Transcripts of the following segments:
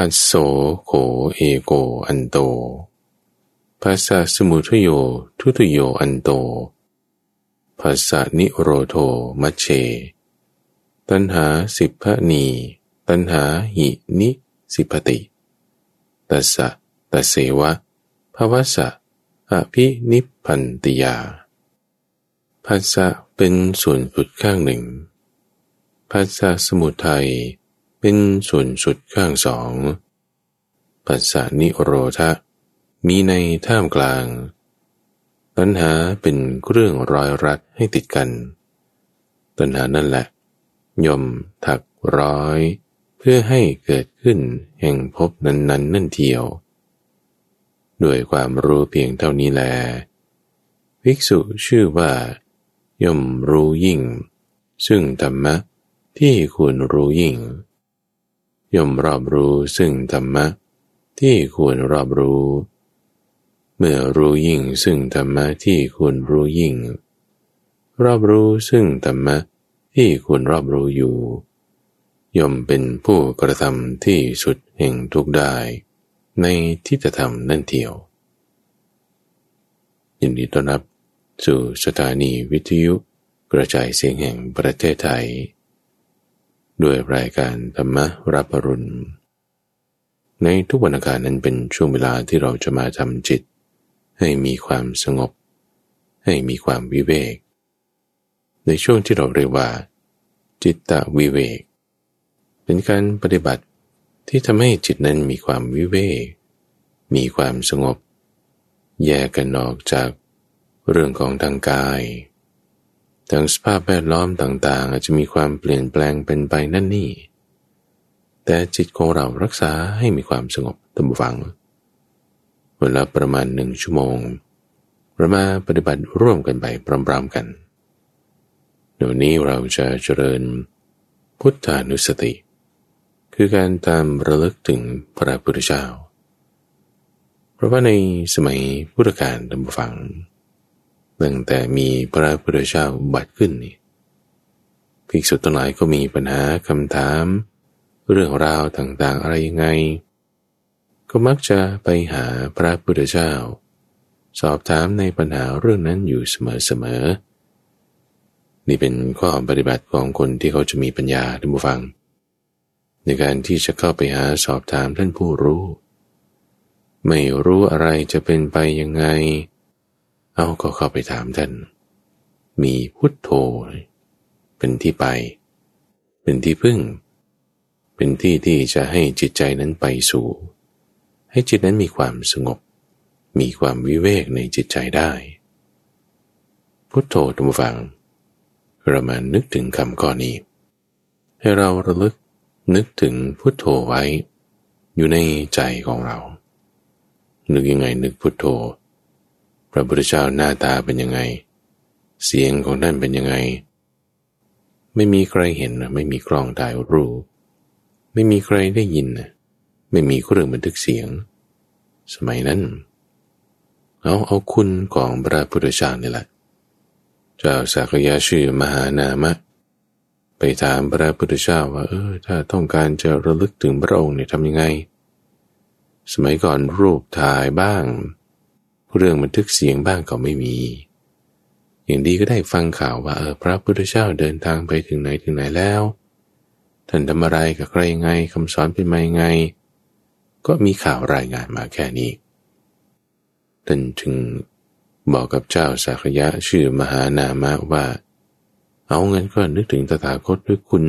พัสโสโขเอโกอันโตภาษาสมุทโย ทุตโยอันโตภาษานิโรโทมัชเช ตัณหาสิบพะนี ตัณหาหินิสิปติ ตัสสะตัสเสวะภาวะสะอภินิพันติยาภาษะเป็นส่วนสุดข้างหนึ่งภาษาสมุทัย เป็นส่วนสุดข้างสองภาษานิโรธะ มีในท่ามกลางตัณหาเป็นเครื่องรอยรัดให้ติดกัน ตัณหานั่นแหละ ย่อมถักร้อย เพื่อให้เกิดขึ้นแห่งพบนั้นๆนนนั่นเทียว ด้วยความรู้เพียงเท่านี้แล ภิกษุชื่อว่า ย่อมรู้ยิ่ง ซึ่งธรรมะที่ควรรู้ยิ่ง ย่อมรอบรู้ซึ่งธรรมะ ที่ควรรอบรู้ เมื่อรู้ยิ่งซึ่งธรรมะที่ควรรู้ยิ่ง รอบรู้ซึ่งธรรมะที่ควรรอบรู้อยู่ ย่อมเป็นผู้กระทำที่สุดแห่งทุกได้ ในทิฏฐธรรมนั่นเทียว ยินดีต้อนรับสู่สถานีวิทยุกระจายเสียงแห่งประเทศไทย ด้วยรายการธรรมรับปรุณ ในทุกวันอาการนั้นเป็นช่วงเวลาที่เราจะมาทำจิต ให้มีความสงบ ให้มีความวิเวก ในช่วงที่เราเรียกว่า จิตตวิเวก เป็นการปฏิบัติที่ทำให้จิตนั้นมีความวิเวก มีความสงบ แยกกันออกจากเรื่องของทางกาย ทางสภาพแวดล้อมต่างๆ อาจจะมีความเปลี่ยนแปลงเป็นไปนั่นนี่ แต่จิตของเรารักษาให้มีความสงบตั้งฟัง เวลาประมาณหนึ่งชั่วโมงเรามาปฏิบัติร่วมกันไปพร้อมๆกันเดี๋ยวนี้เราจะเจริญพุทธานุสติ คือการตามระลึกถึงพระพุทธเจ้า เพราะว่าในสมัยพุทธกาลตำฝัง ตั้งแต่มีพระพุทธเจ้าบัตรขึ้นนี่ภิกษุทั้งหลายก็มีปัญหาคำถาม เรื่องราวต่างๆอะไรยังไง ก็มักจะไปหาพระพุทธเจ้า สอบถามในปัญหาเรื่องนั้นอยู่เสมอๆนี่เป็นข้อปฏิบัติของคนที่เขาจะมีปัญญาท่านผู้ฟัง ในการที่จะเข้าไปหาสอบถามท่านผู้รู้ ไม่รู้อะไรจะเป็นไปยังไง เอาก็เข้าไปถามท่าน มีพุทโธ เป็นที่ไป เป็นที่พึ่ง เป็นที่ที่จะให้จิตใจนั้นไปสู่ ให้จิตนั้นมีความสงบ มีความวิเวกในจิตใจได้ พุทโธทุกฝังเรามานึกถึงคำข้อนี้ ให้เราระลึกนึกถึงพุทโธไว้ อยู่ในใจของเรา นึกยังไงนึกพุทโธ พระพุทธเจ้าหน้าตาเป็นยังไง เสียงของท่านเป็นยังไง ไม่มีใครเห็นไม่มีกล้องถ่ายรูปไม่มีใครได้ยินนะไม่มีเครื่องบันทึกเสียง สมัยนั้นเอาเอาคุณของพระพุทธเจ้านี่แหละเจ้าสักยะชื่อมหานามะ ไปถามพระพุทธเจ้าว่าเออถ้าต้องการจะระลึกถึงพระองค์เนี่ยทำยังไง สมัยก่อนรูปถ่ายบ้าง เรื่องบันทึกเสียงบ้างก็ไม่มี อย่างดีก็ได้ฟังข่าวว่าเออพระพุทธเจ้าเดินทางไปถึงไหนถึงไหนแล้ว ท่านทำอะไรกับใครยังไงคำสอนเป็นมายังไง ก็มีข่าวรายงานมาแค่นี้ท่านจึงบอกกับเจ้าสักยะชื่อมหานามะว่า เอาเงินก็นึกถึงตถาคตด้วยคุณ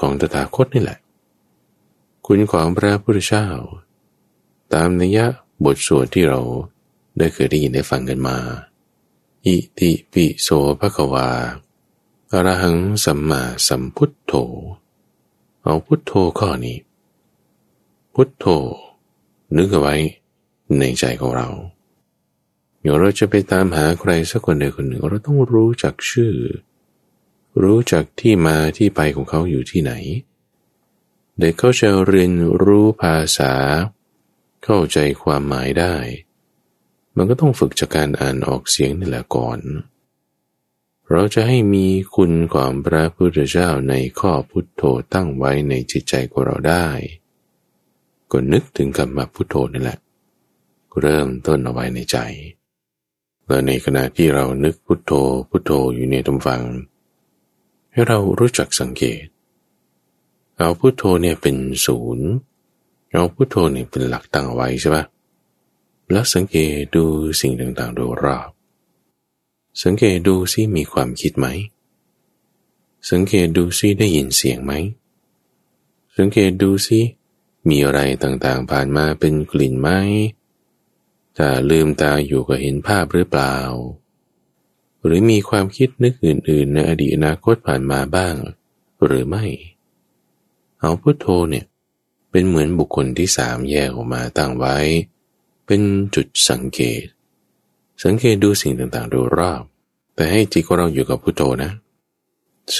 ของตถาคตนี่แหละ คุณของพระพุทธเจ้า ตามนัยยะบทสวดที่เรา ได้เคยได้ยินได้ฟังกันมา อิติปิโสภควาอรหังสัมมาสัมพุทโธ เอาพุทโธข้อนี้ พุทโธ นึกเอาไว้ในใจของเราเดี๋ยวเราจะไปตามหาใครสักคนใดคนหนึ่ง เราต้องรู้จักชื่อ รู้จักที่มาที่ไปของเขาอยู่ที่ไหน เด็กเขาจะเรียนรู้ภาษา เข้าใจความหมายได้ มันก็ต้องฝึกจากการอ่านออกเสียงนี่แหละก่อน เราจะให้มีคุณของพระพุทธเจ้าในข้อพุทโธตั้งไว้ในจิตใจของเราได้ ก็นึกถึงคำว่าพุทโธนั่แหละ เริ่มต้นเอาไว้ในใจ แล้วในขณะที่เรานึกพุทโธพุทโธอยู่ในตำฟัง ให้เรารู้จักสังเกต เอาพุทโธเนี่ยเป็นศูนย์เอาพุทโธเนี่ยเป็นหลักตั้งไว้ใช่ปะ แล้วสังเกตดูสิ่งต่างๆโดยรอบ สังเกตดูซิมีความคิดไหม สังเกตดูซิได้ยินเสียงไหม สังเกตดูซิมีอะไรต่างๆผ่านมาเป็นกลิ่นไหม ถ้าลืมตาอยู่ก็เห็นภาพหรือเปล่า หรือมีความคิดนึกอื่น ๆ ในอดีตอนาคตผ่านมาบ้าง หรือไม่ เอาพุทโธเนี่ยเป็นเหมือนบุคคลที่สามแยกออกมาตั้งไว้ เป็นจุดสังเกต สังเกตดูสิ่งต่างๆดยรอบ แต่ให้จิตของเราอยู่กับพุทโธนะ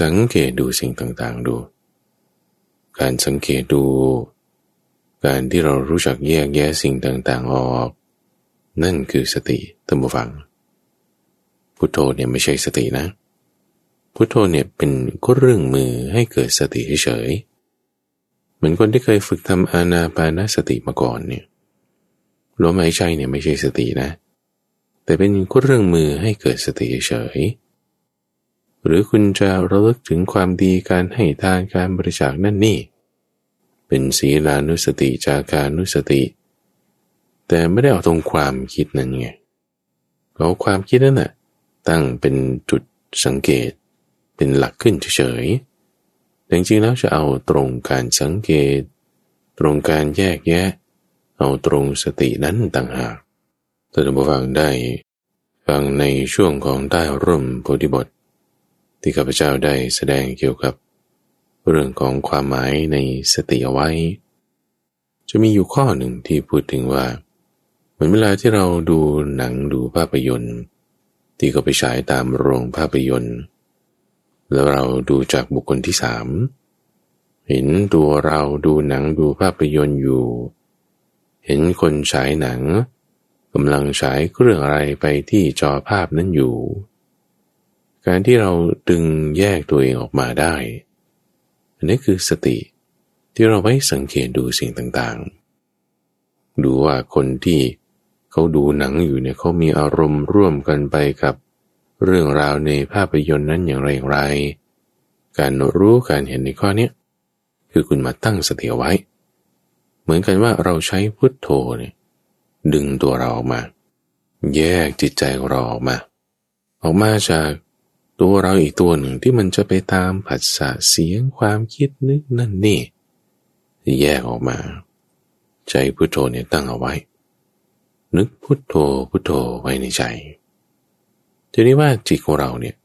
สังเกตดูสิ่งต่างๆดู การสังเกตดู การที่เรารู้จักแยกแยะสิ่งต่างๆออก นั่นคือสติตัมบูฟัง พุทโธเนี่ยไม่ใช่สตินะ พุทโธเนี่ยเป็นก็เรื่องมือให้เกิดสติเฉยเหมือนคนที่เคยฝึกทำอานาปานสติมาก่อนเนี่ย ลมหายใจเนี่ยไม่ใช่สตินะ แต่เป็นก็เรื่องมือให้เกิดสติเฉย หรือคุณจะระลึกถึงความดีการให้ทานการบริจาคนั่นนี่ เป็นศีลานุสติจากานุสติ แต่ไม่ได้เอาตรงความคิดนั่นไงเอาความคิดนั่นแหะตั้งเป็นจุดสังเกต เป็นหลักขึ้นเฉยแต่จริงๆแล้วจะเอาตรงการสังเกต ตรงการแยกแยะ เอาตรงสตินั้นต่างหากท่านผู้ฟังได้ฟังในช่วงของใต้ร่มโพธิบท ที่ข้าพเจ้าได้แสดงเกี่ยวกับ เรื่องของความหมายในสติเอาไว้ จะมีอยู่ข้อหนึ่งที่พูดถึงว่า เหมือนเวลาที่เราดูหนังดูภาพยนตร์ ที่ก็ไปฉายตามโรงภาพยนตร์ แล้วเราดูจากบุคคลที่สามเห็นตัวเราดูหนังดูภาพยนตร์อยู่ เห็นคนฉายหนังกำลังฉายเครื่องอะไรไปที่จอภาพนั้นอยู่ การที่เราดึงแยกตัวเองออกมาได้ อันนี้คือสติที่เราไว้สังเกตดูสิ่งต่างๆ ดูว่าคนที่เขาดูหนังอยู่เนี่ยเขามีอารมณ์ร่วมกันไปกับเรื่องราวในภาพยนตร์นั้นอย่างไรอย่างไร การรู้การเห็นในข้อนี้คือคุณมาตั้งสติไว้ เหมือนกันว่าเราใช้พุทโธเนี่ยดึงตัวเราออกมา แยกจิตใจของเราออกมา ออกมาจากตัวเราอีกตัวหนึ่งที่มันจะไปตามผัสสะเสียงความคิดนึกนั่นนี่แยกออกมา ใจพุทโธเนี่ยตั้งเอาไว้ นึกพุทโธพุทโธไว้ในใจทีนี้ว่าจิตของเราเนี่ย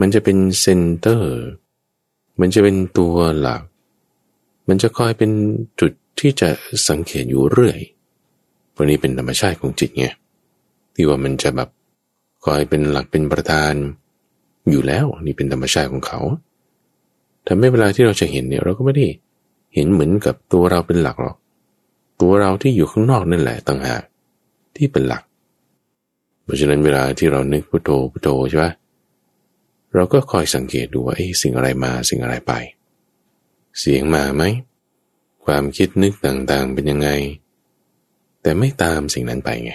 มันจะเป็นเซนเตอร์ มันจะเป็นตัวหลัก มันจะคอยเป็นจุด ที่จะสังเกตอยู่เรื่อยวันนี้เป็นธรรมชาติของจิตไงที่ว่ามันจะแบบคอยเป็นหลักเป็นประธาน อยู่แล้วนี่เป็นธรรมชาติของเขาทำให้เวลาที่เราจะเห็นเนี่ยเราก็ไม่ได้เห็นเหมือนกับตัวเราเป็นหลักหรอก ตัวเราที่อยู่ข้างนอกนั่นแหละต่างหากที่เป็นหลัก เพราะฉะนั้นเวลาที่เรานึกพุโทโธพุโทโธใช่ไหมเราก็คอยสังเกตดูว่าไอ้สิ่งอะไรมาสิ่งอะไรไป เสียงมาไหม ความคิดนึกต่างๆเป็นยังไง แต่ไม่ตามสิ่งนั้นไปไง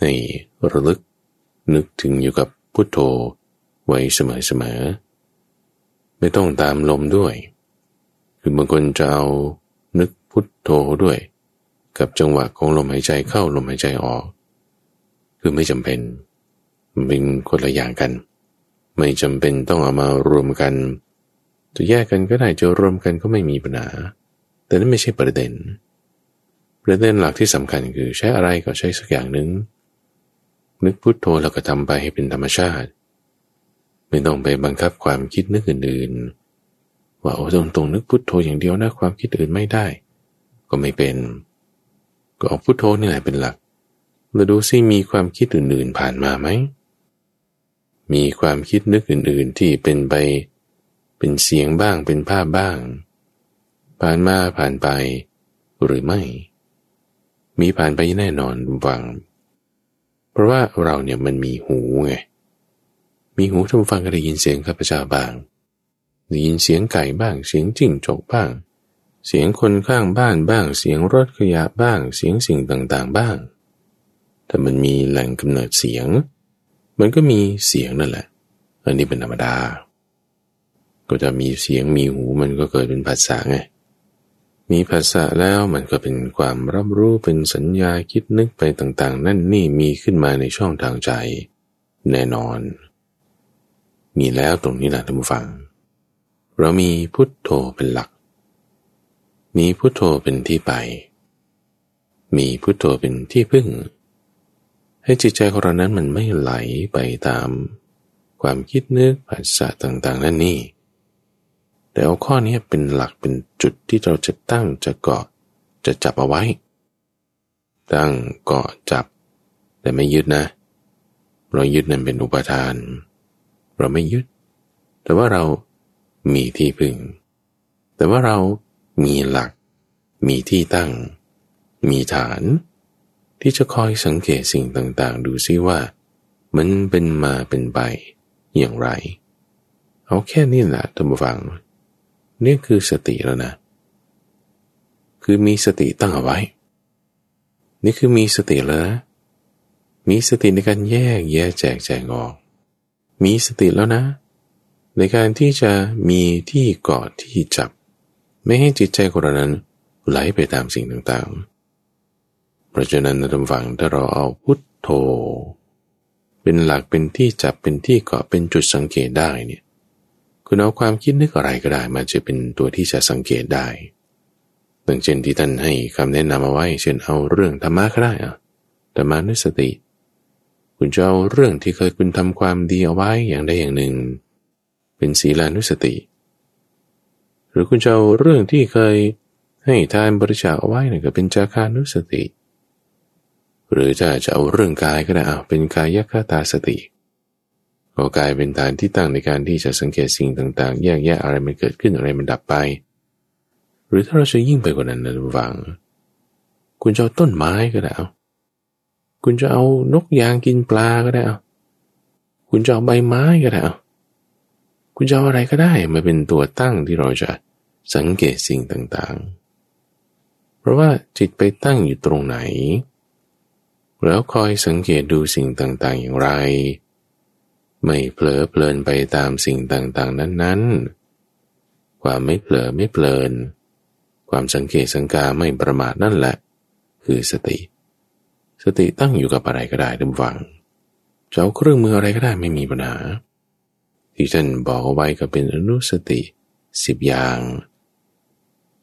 ในระลึกนึกถึงอยู่กับพุทโธไว้เสมอๆไม่ต้องตามลมด้วย คือบางคนจะเอานึกพุทโธด้วย กับจังหวะของลมหายใจเข้าลมหายใจออก คือไม่จำเป็นมันเป็นคนละอย่างกัน ไม่จำเป็นต้องเอามารวมกัน จะแยกกันก็ได้จะรวมกันก็ไม่มีปัญหา แต่นั่นไม่ใช่ประเด็น ประเด็นหลักที่สำคัญคือใช้อะไรก็ใช้สักอย่างหนึ่งนึกพุทโธแล้วก็ทำไปให้เป็นธรรมชาติ ไม่ต้องไปบังคับความคิดนึกอื่นๆ ว่าโอ้ตรงตรงนึกพุทโธอย่างเดียวนะความคิดอื่นไม่ได้ ก็ไม่เป็น ก็เอาพุทโธนี่แหละเป็นหลักเราดูซิมีความคิดอื่นๆผ่านมาไหม มีความคิดนึกอื่นๆที่เป็นไป เป็นเสียงบ้างเป็นภาพบ้าง ผ่านมาผ่านไปหรือไม่ มีผ่านไปแน่นอนวัง เพราะว่าเราเนี่ยมันมีหูไง มีหูท่านฟังก็ได้ยินเสียงข้าพเจ้าบ้างได้ยินเสียงไก่บ้าง เสียงจิ้งจกบ้าง เสียงคนข้างบ้านบ้าง เสียงรถขยะบ้าง เสียงสิ่งต่างๆบ้างถ้ามันมีแหล่งกำเนิดเสียง มันก็มีเสียงนั่นแหละ อันนี้เป็นธรรมดา ก็จะมีเสียงมีหูมันก็เกิดเป็นภาษาไง มีภาษาแล้วมันก็เป็นความรับรู้เป็นสัญญาคิดนึกไปต่างๆ นั่นนี่มีขึ้นมาในช่องทางใจ แน่นอน มีแล้วตรงนี้แหละท่านผู้ฟัง เรามีพุทโธเป็นหลัก มีพุทโธเป็นที่ไป มีพุทโธเป็นที่พึ่ง ให้จิตใจของเรานั้นมันไม่ไหลไปตาม ความคิดนึกภาษาต่างๆ นั่นนี่ แต่เอาข้อนี้เป็นหลักเป็นจุดที่เราจะตั้งจะเกาะจะจับเอาไว้ ตั้งเกาะจับ แต่ไม่ยึดนะ เรายึดนั้นเป็นอุปทาน เราไม่ยึด แต่ว่าเรามีที่พึ่ง แต่ว่าเรามีหลัก มีที่ตั้ง มีฐาน ที่จะคอยสังเกตสิ่งต่างๆ ดูซิว่า มันเป็นมาเป็นไปอย่างไร เอาแค่นี้แหละท่านผู้ฟัง นี่คือสติแล้วนะ คือมีสติตั้งเอาไว้ นี่คือมีสติแล้วนะมีสติในการแยกแยะแจกแจงออก มีสติแล้วนะ ในการที่จะมีที่เกาะที่จับ ไม่ให้จิตใจของเรานั้นไหลไปตามสิ่งต่างๆ เพราะฉะนั้นนท่านฟังถ้าเราเอาพุทโธ เป็นหลักเป็นที่จับเป็นที่เกาะเป็นจุดสังเกตได้เนี่ย คุณเอาความคิดนึกอะไรก็ได้มาจะเป็นตัวที่จะสังเกตได้ดังเช่นที่ท่านให้คำแนะนำเอาไว้ เช่นเอาเรื่องธรรมะก็ได้อะธรรมานุสติ คุณจะเอาเรื่องที่เคยคุณทำความดีเอาไว้อย่างใดอย่างหนึ่ง เป็นศีลานุสติ หรือคุณจะเอาเรื่องที่เคยให้ทานบริจาคเอาไว้เนี่ยก็เป็นจาคานุสติ หรือจะจะเอาเรื่องกายก็ได้เอาเป็นกายคตาสติ เอากายเป็นฐานที่ตั้งในการที่จะสังเกตสิ่งต่าง ๆ แยกแยะอะไรมันเกิดขึ้นอะไรมันดับไป หรือถ้าเราจะยิ่งไปกว่านั้นนะวัง คุณจะเอาต้นไม้ก็ได้เอาคุณจะเอานกยางกินปลาก็ได้เอาคุณจะเอาใบไม้ก็ได้เอาคุณจะเอาอะไรก็ได้มาเป็นตัวตั้งที่เราจะสังเกตสิ่งต่างๆ เพราะว่าจิตไปตั้งอยู่ตรงไหน แล้วคอยสังเกตดูสิ่งต่างๆอย่างไร ไม่เผลอเพลินไปตามสิ่งต่างๆ นั้นๆ ความไม่เผลอไม่เพลิน ความสังเกตสังกาไม่ประมาทนั่นแหละ คือสติ สติตั้งอยู่กับอะไรก็ได้ดำฟังจะเอาเครื่องมืออะไรก็ได้ไม่มีปัญหา ที่ท่านบอกเอาไว้ก็เป็นอนุสติสิบอย่าง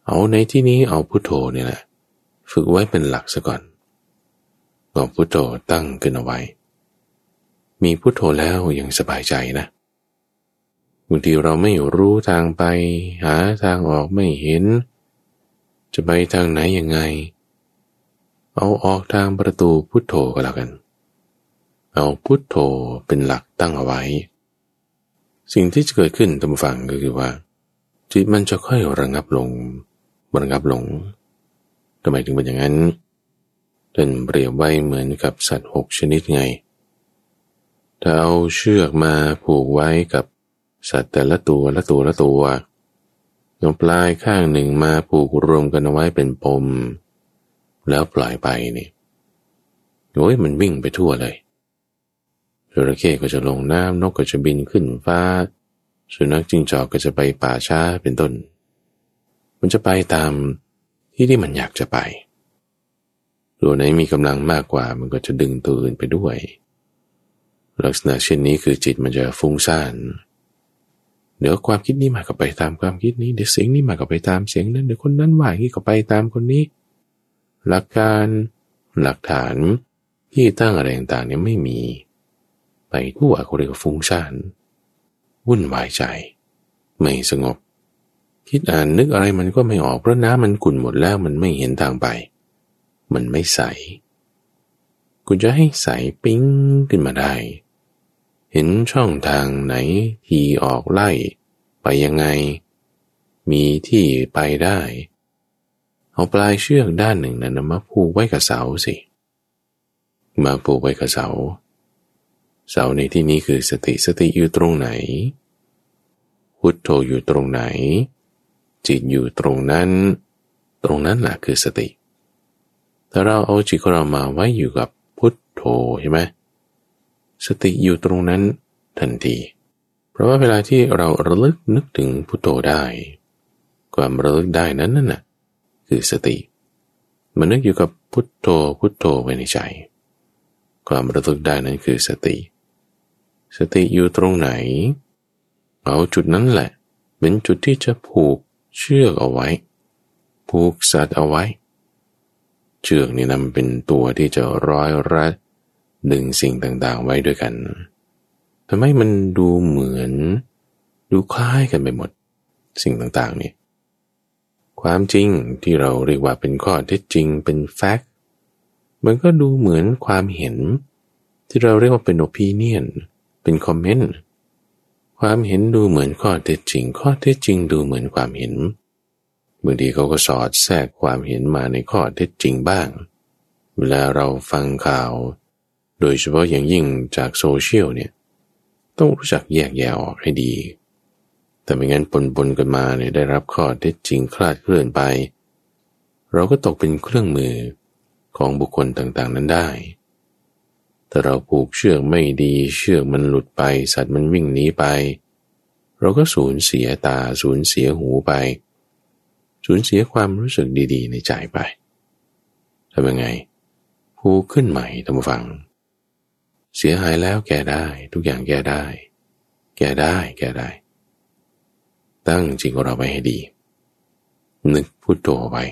เอาในที่นี้เอาพุโทโธเนี่ยแหละ ฝึกไว้เป็นหลักซะก่อนบอกพุโทโธตั้งขึ้นเอาไว้ มีพุโทโธแล้วยังสบายใจนะบางทีเราไม่รู้ทางไป หาทางออกไม่เห็น จะไปทางไหนยังไง เอาออกทางประตูพุโทโธก็แล้วกัน เอาพุโทโธเป็นหลักตั้งเอาไว้ สิ่งที่จะเกิดขึ้นตามฟังก็คือว่า จิตมันจะค่อยระงับลงระงับลงทำไมถึงเป็นอย่างนั้นท่านเปรียบไว้เหมือนกับสัตว์หกชนิดไง ถ้าเอาเชือกมาผูกไว้กับสัตว์แต่ละตัวละตัวละตัวเอาปลายข้างหนึ่งมาผูกรวมกันเอาไว้เป็นปม แล้วปล่อยไปนี่โอ้ยมันวิ่งไปทั่วเลยจระเข้ก็จะลงน้ำนกก็จะบินขึ้นฟ้า สุนัขจิ้งจอกก็จะไปป่าช้าเป็นต้น มันจะไปตามที่ที่มันอยากจะไป ตัวไหนมีกำลังมากกว่ามันก็จะดึงตัวอื่นไปด้วย ลักษณะเช่นนี้คือจิตมันจะฟุ้งซ่าน เดี๋ยวความคิดนี้มาก็ไปตามความคิดนี้ เดี๋ยวเสียงนี้มาก็ไปตามเสียงนั้น เดี๋ยวคนนั้นว่าอย่างนี้ก็ไปตามคนนี้ หลักการหลักฐานที่ตั้งอะไรต่างๆเนี่ยไม่มี ไปทั่วเขาเรียกว่าฟุ้งซ่านวุ่นวายใจ ไม่สงบ คิดอ่านนึกอะไรมันก็ไม่ออกเพราะน้ำมันขุ่นหมดแล้วมันไม่เห็นทางไป มันไม่ใสคุณจะให้ใสปิ้งขึ้นมาได้ เห็นช่องทางไหนทีออกไล่ ไปยังไง มีที่ไปได้ เอาปลายเชือกด้านหนึ่งนั้นมาผูกไว้กับเสาสิ มาผูกไว้กับเสา เสาในที่นี้คือสติสติอยู่ตรงไหน พุทโธอยู่ตรงไหน จิตอยู่ตรงนั้น ตรงนั้นแหละคือสติแต่เราเอาจิตของเรามาไว้อยู่กับพุทโธใช่ไหม สติอยู่ตรงนั้นทันที เพราะว่าเวลาที่เราระลึกนึกถึงพุทโธได้ ความระลึกได้นั้นนั่นน่ะคือสติ มันนึกอยู่กับพุทโธพุทโธไว้ในใจ ความระลึกได้นั้นคือสติ สติอยู่ตรงไหน เอาจุดนั้นแหละ เป็นจุดที่จะผูกเชือกเอาไว้ ผูกสัตว์เอาไว้ เชือกนี่นำเป็นตัวที่จะร้อยรัด ดึงสิ่งต่างๆไว้ด้วยกันทำให้มันดูเหมือน ดูคล้ายกันไปหมด สิ่งต่างๆนี่ความจริงที่เราเรียกว่าเป็นข้อเท็จจริงเป็นแฟกต์มันก็ดูเหมือนความเห็น ที่เราเรียกว่าเป็น opinion เป็น comment ความเห็นดูเหมือนข้อเท็จจริง ข้อเท็จจริงดูเหมือนความเห็นบางทีเขาก็สอดแทรกความเห็นมาในข้อเท็จจริงบ้าง เวลาเราฟังข่าว โดยเฉพาะอย่างยิ่งจากโซเชียลเนี่ยต้องรู้จักแยกแยะออกให้ดี แต่ไม่งั้นปนปนกันมาเนี่ยได้รับข้อเท็จจริงคลาดเคลื่อนไป เราก็ตกเป็นเครื่องมือของบุคคลต่างๆนั้นได้ แต่เราผูกเชือกไม่ดีเชือกมันหลุดไป สัตว์มันวิ่งหนีไป เราก็สูญเสียตาสูญเสียหูไป สูญเสียความรู้สึกดีๆ ในใจไปทำยังไงผูกขึ้นใหม่ท่านผู้ฟัง เสียหายแล้วแก้ได้ ทุกอย่างแก้ได้ แก้ได้แก้ได้ ตั้งจิตของเราไว้ให้ดี นึกพูดโธไว้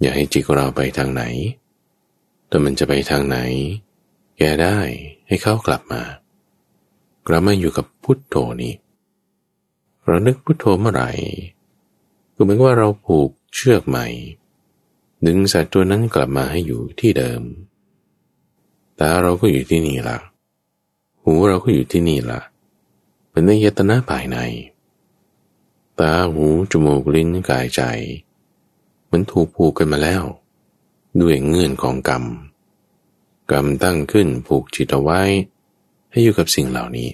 อย่าให้จิตของเราไปทางไหนแต่มันจะไปทางไหน แก้ได้ให้เขากลับมากลับมาอยู่กับพุทโธนี้ เรานึกพุทโธเมื่อไหร่ก็เหมือนว่าเราผูกเชือกใหม่ ดึงสัตว์ตัวนั้นกลับมาให้อยู่ที่เดิม ตาเราก็อยู่ที่นี่ละหูเราก็อยู่ที่นี่ละเป็นในยตนะภายใน ตาหูจมูกลิ้นกายใจ มันถูกผูกกันมาแล้ว ด้วยเงื่อนของกรรม กรรมตั้งขึ้นผูกจิตเอาไว้ ให้อยู่กับสิ่งเหล่านี้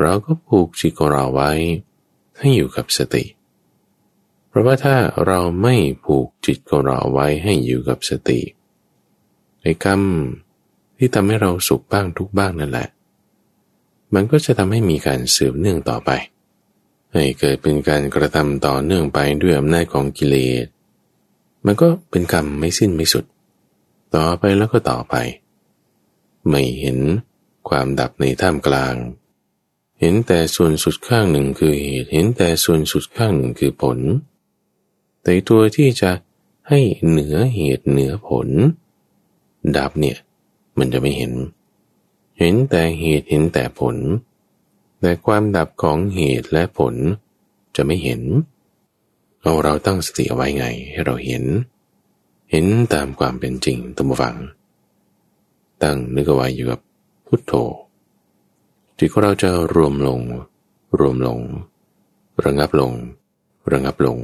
เราก็ผูกจิตของเราไว้ ให้อยู่กับสติ เพราะว่าถ้าเราไม่ผูกจิตของเราไว้ให้อยู่กับสติ ไอ้กรรมที่ทำให้เราสุขบ้างทุกบ้างนั่นแหละ มันก็จะทำให้มีการสืบเนื่องต่อไป ให้เกิดเป็นการกระทำต่อเนื่องไปด้วยอำนาจของกิเลส มันก็เป็นกรรมไม่สิ้นไม่สุด ต่อไปแล้วก็ต่อไป ไม่เห็นความดับในท่ามกลาง เห็นแต่ส่วนสุดข้างหนึ่งคือเหตุ เห็นแต่ส่วนสุดข้างหนึ่งคือผล แต่ตัวที่จะให้เหนือเหตุเหนือผล ดับเนี่ย มันจะไม่เห็น เห็นแต่เหตุเห็นแต่ผล แต่ความดับของเหตุและผลจะไม่เห็นเอาเราตั้งสติเอาไว้ไงให้เราเห็น เห็นตามความเป็นจริงตัมฟัง ตั้งนึกเอาไว้อยู่กับพุทโธจิตของเราจะรวมลง รวมลง ระงับลง ระงับลง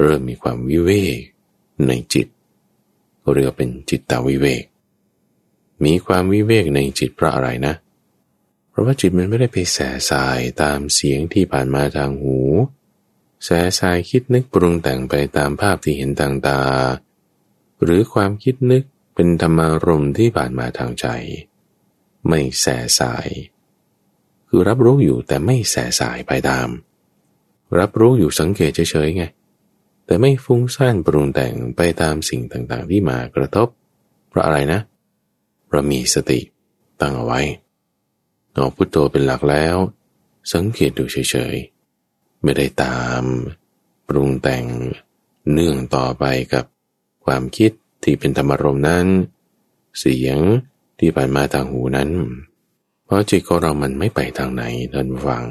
เริ่มมีความวิเวกในจิต เรียกเป็นจิตตวิเวก มีความวิเวกในจิตเพราะอะไรนะ เพราะว่าจิตมันไม่ได้ไปแสสายตามเสียงที่ผ่านมาทางหู แสสายคิดนึกปรุงแต่งไปตามภาพที่เห็นทางตา หรือความคิดนึกเป็นธรรมารมที่ผ่านมาทางใจ ไม่แสสาย คือรับรู้อยู่แต่ไม่แสสายไปตาม รับรู้อยู่สังเกตเฉยๆไง แต่ไม่ฟุ้งซ่านปรุงแต่งไปตามสิ่งต่างๆ ที่มากระทบ เพราะอะไรนะเพราะมีสติตั้งเอาไว้เอาพุทโธเป็นหลักแล้ว สังเกตดูเฉยๆ ไม่ได้ตาม ปรุงแต่งเนื่องต่อไปกับความคิดที่เป็นธรรมรมนั้น เสียงที่ผ่านมาทางหูนั้น เพราะจิตของเรามันไม่ไปทางไหนท่านฟัง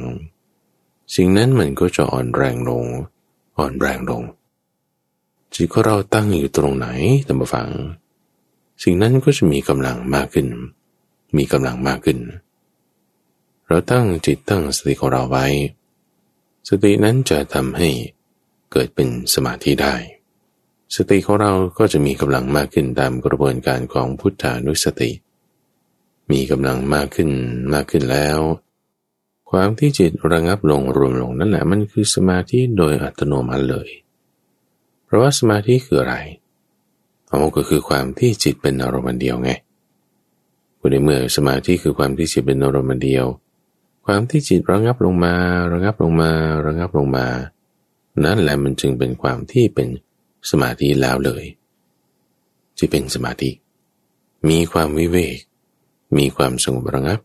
สิ่งนั้นมันก็จะอ่อนแรงลง อ่อนแรงลง จิตของเราตั้งอยู่ตรงไหนท่านผู้ฟัง สิ่งนั้นก็จะมีกำลังมากขึ้น มีกำลังมากขึ้น เราตั้งจิตตั้งสติของเราไว้ สตินั้นจะทำให้เกิดเป็นสมาธิได้ สติของเราก็จะมีกำลังมากขึ้นตามกระบวนการของพุทธานุสติ มีกำลังมากขึ้นมากขึ้นแล้ว ความที่จิตระงับลงรวมลงนั่นแหละมันคือสมาธิโดยอัตโนมัติเลย เพราะว่าสมาธิคืออะไรอาก็คือความที่จิตเป็นอารมณ์เดียวไงคุณในเมื่อสมาธิคือความที่จิตเป็นอารมณ์เดียว ความที่จิตระงับลงมา ระงับลงมา ระงับลงมา นั่นแหละมันจึงเป็นความที่เป็นสมาธิแล้วเลยที่เป็นสมาธิ มีความวิเวก มีความสงบระงับ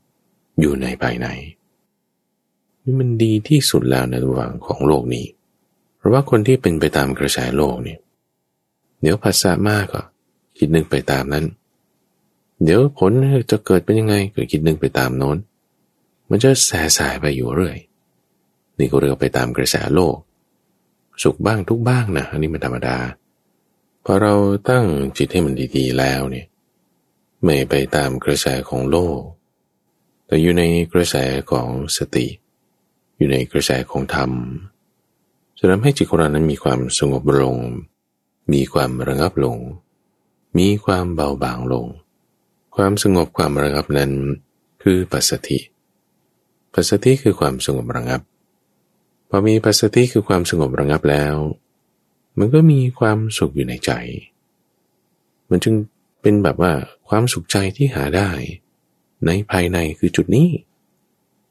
อยู่ในภายในนี่มันดีที่สุดแล้วในระหว่างของโลกนี้ เพราะว่าคนที่เป็นไปตามกระแสโลกเนี่ยเดี๋ยวภาษามากก็คิดนึงไปตามนั้น เดี๋ยวผลจะเกิดเป็นยังไงก็คิดนึงไปตามโน้น มันจะแสสายไปอยู่เรื่อย นี่ก็เรียกไปตามกระแสโลก สุขบ้างทุกบ้างนะอันนี้มันธรรมดาพอเราตั้งจิตให้มันดีๆแล้วเนี่ยไม่ไปตามกระแสของโลก แต่อยู่ในกระแสของสติ อยู่ในกระแสของธรรม จะทำให้จิตของเรานั้นมีความสงบลง มีความระงับลง มีความเบาบางลง ความสงบความระงับนั้นคือปัสสติปัสสติคือความสงบระงับ พอมีปัสสติคือความสงบระงับแล้ว มันก็มีความสุขอยู่ในใจ มันจึงเป็นแบบว่าความสุขใจที่หาได้ ในภายในคือจุดนี้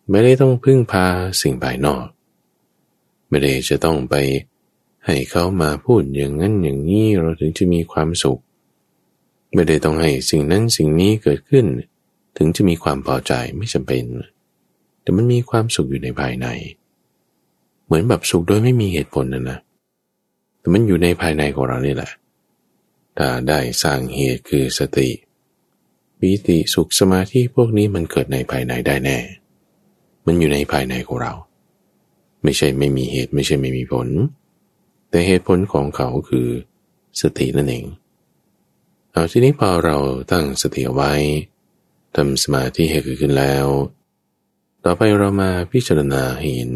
ไม่ได้ต้องพึ่งพาสิ่งภายนอก ไม่ได้จะต้องไปให้เขามาพูดอย่างนั้นอย่างนี้เราถึงจะมีความสุข ไม่ได้ต้องให้สิ่งนั้นสิ่งนี้เกิดขึ้น ถึงจะมีความพอใจไม่จำเป็น แต่มันมีความสุขอยู่ในภายใน เหมือนแบบสุขโดยไม่มีเหตุผลนะนะแต่มันอยู่ในภายในของเรานี่แหละถ้าได้สร้างเหตุคือสติปิติสุขสมาธิพวกนี้มันเกิดในภายในได้แน่ มันอยู่ในภายในของเรา ไม่ใช่ไม่มีเหตุไม่ใช่ไม่มีผล แต่เหตุผลของเขาคือ สตินั่นเอง เอาทีนี้พอเราตั้งสติเอาไว้ทำสมาธิให้เกิดขึ้นแล้ว ต่อไปเรามาพิจารณาเห็น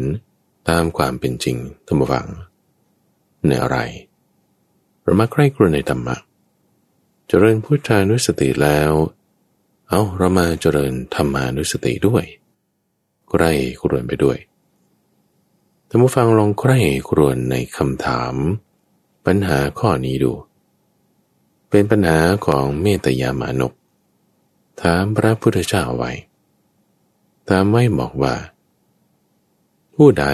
ตามความเป็นจริงทั้งหมดในอะไรเรามาใคร่ครวญในธรรมะเจริญพุทธานุสติแล้ว เอาเรามาเจริญธรรมานุสติด้วยใคร่ครวญไปด้วย ท่านผู้ฟังลองใคร่ครวญในคำถาม ปัญหาข้อนี้ดู เป็นปัญหาของเมตยามานกถามพระพุทธเจ้าไว้ถามไว้บอกว่า ผู้ใด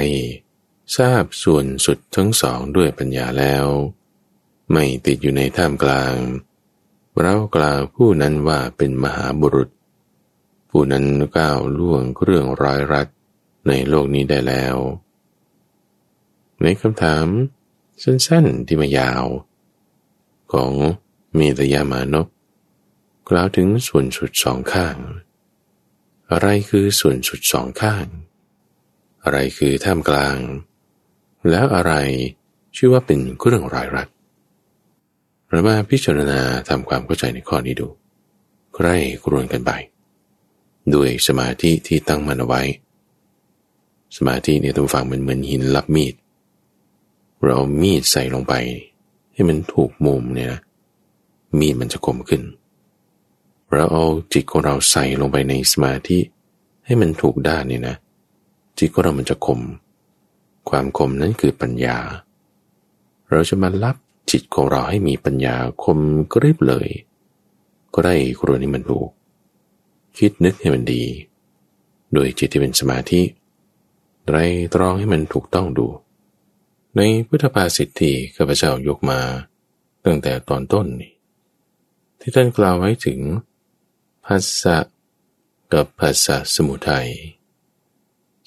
ทราบส่วนสุดทั้งสองด้วยปัญญาแล้ว ไม่ติดอยู่ในท่ามกลาง เรากล่าวผู้นั้นว่าเป็นมหาบุรุษ ผู้นั้นก้าวล่วงเรื่องร้ายรัดในโลกนี้ได้แล้ว ในคำถามสั้นๆที่มายาว ของเมตยามานพกล่าวถึงส่วนสุดสองข้าง อะไรคือส่วนสุดสองข้าง อะไรคือท่ามกลาง แล้วอะไรชื่อว่าเป็นเรื่องรายรัดเรามาพิจารณาทำความเข้าใจในข้อนี้ดู ใครกรวนกันไปด้วยสมาธิที่ตั้งมันเอาไว้ สมาธิเนี่ยต้องฟังมันเหมือนหินรับมีด เรามีดใส่ลงไป ให้มันถูกมุมเนี่ยนะมีดมันจะคมขึ้น เราเอาจิตของเราใส่ลงไปในสมาธิให้มันถูกด้านเนี่ยนะ จิตของเรามันจะคม ความคมนั้นคือปัญญา เราจะมารับจิตของเราให้มีปัญญาคมกริบเลย ก็ได้ครวนี้มันถูก คิดนึกให้มันดี โดยจิตที่เป็นสมาธิไตรตรองให้มันถูกต้องดู ในพุทธภาษิตที่ข้าพเจ้ายกมา ตั้งแต่ตอนต้นนี่ที่ท่านกล่าวไว้ถึงภาษะกับภาษะสมุทัย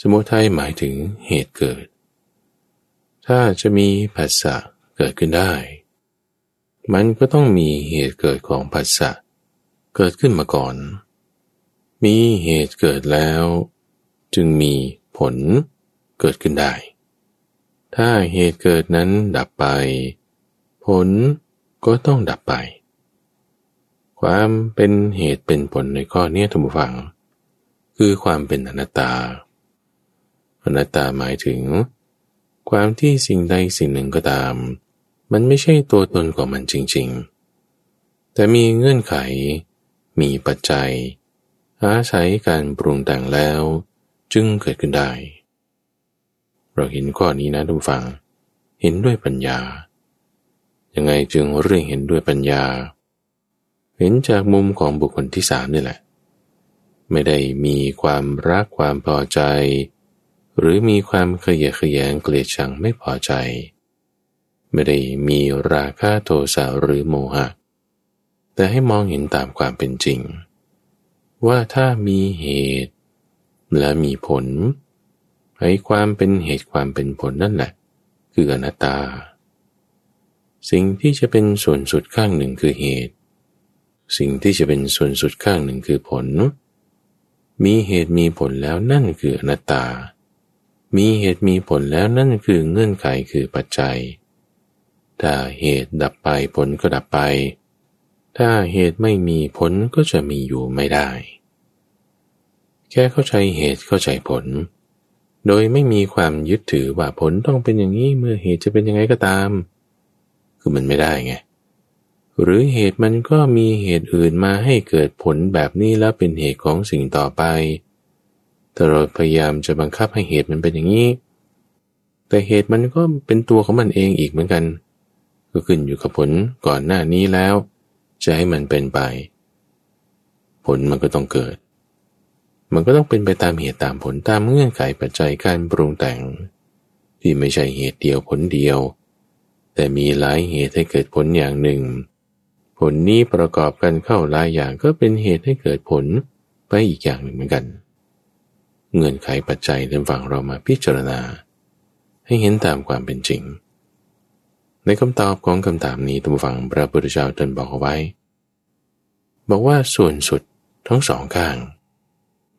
สมุทัยหมายถึงเหตุเกิด ถ้าจะมีผัสสะเกิดขึ้นได้ มันก็ต้องมีเหตุเกิดของผัสสะเกิดขึ้นมาก่อน มีเหตุเกิดแล้ว จึงมีผลเกิดขึ้นได้ ถ้าเหตุเกิดนั้นดับไป ผลก็ต้องดับไป ความเป็นเหตุเป็นผลในข้อนี้ท่านผู้ฟัง คือความเป็นอนัตตา อนัตตาหมายถึง ความที่สิ่งใดสิ่งหนึ่งก็ตาม มันไม่ใช่ตัวตนของมันจริง ๆ แต่มีเงื่อนไข มีปัจจัย อาศัยการปรุงแต่งแล้ว จึงเกิดขึ้นได้ เราเห็นข้อนี้นะทุกฝัง เห็นด้วยปัญญา ยังไงจึงเรื่องเห็นด้วยปัญญา เห็นจากมุมของบุคคลที่สามนี่แหละ ไม่ได้มีความรักความพอใจ หรือมีความขยะขยงเกลียดชังไม่พอใจ ไม่ได้มีราคะโทสะหรือโมหะ แต่ให้มองเห็นตามความเป็นจริง ว่าถ้ามีเหตุและมีผล ให้ความเป็นเหตุความเป็นผลนั่นแหละ คืออนัตตา สิ่งที่จะเป็นส่วนสุดข้างหนึ่งคือเหตุ สิ่งที่จะเป็นส่วนสุดข้างหนึ่งคือผล มีเหตุมีผลแล้วนั่นคืออนัตตา มีเหตุมีผลแล้วนั่นคือเงื่อนไขคือปัจจัย ถ้าเหตุดับไปผลก็ดับไป ถ้าเหตุไม่มีผลก็จะมีอยู่ไม่ได้ แค่เข้าใจเหตุเข้าใจผล โดยไม่มีความยึดถือว่าผลต้องเป็นอย่างนี้เมื่อเหตุจะเป็นยังไงก็ตาม คือมันไม่ได้ไง หรือเหตุมันก็มีเหตุอื่นมาให้เกิดผลแบบนี้แล้วเป็นเหตุของสิ่งต่อไป แต่เราพยายามจะบังคับให้เหตุมันเป็นอย่างนี้ แต่เหตุมันก็เป็นตัวของมันเองอีกเหมือนกัน ก็ขึ้นอยู่กับผลก่อนหน้านี้แล้ว จะให้มันเป็นไป ผลมันก็ต้องเกิด มันก็ต้องเป็นไปตามเหตุตามผลตามเงื่อนไขปัจจัยการปรุงแต่ง ที่ไม่ใช่เหตุเดียวผลเดียว แต่มีหลายเหตุให้เกิดผลอย่างหนึ่ง ผลนี้ประกอบกันเข้าหลายอย่างก็เป็นเหตุให้เกิดผลไปอีกอย่างหนึ่งเหมือนกัน เงื่อนไขปัจจัยเดินฝั่งเรามาพิจารณา ให้เห็นตามความเป็นจริง ในคำตอบของคำถามนี้ตัมฝังพระพุทธเจ้าตรัสบอกเอาไว้ บอกว่าส่วนสุดทั้งสองข้าง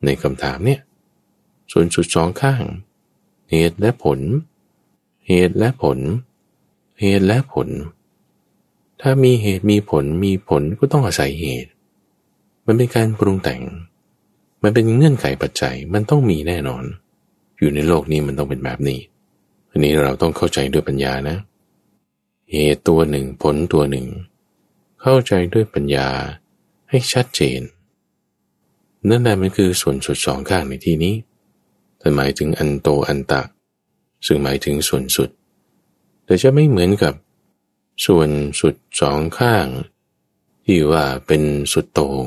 ในคำถามเนี่ย ส่วนสุดสองข้าง เหตุและผล เหตุและผล เหตุและผล ถ้ามีเหตุมีผลมีผลก็ต้องอาศัยเหตุ มันเป็นการปรุงแต่ง มันเป็นเงื่อนไขปัจจัยมันต้องมีแน่นอน อยู่ในโลกนี้มันต้องเป็นแบบนี้ อันนี้เราต้องเข้าใจด้วยปัญญานะ เหตุตัวหนึ่งผลตัวหนึ่ง เข้าใจด้วยปัญญาให้ชัดเจน นั่นแหละมันคือส่วนสุดสองข้างในที่นี้แต่หมายถึงอันโตอันตะ ซึ่งหมายถึงส่วนสุด แต่จะไม่เหมือนกับ ส่วนสุดสองข้าง ที่ว่าเป็นสุดโตง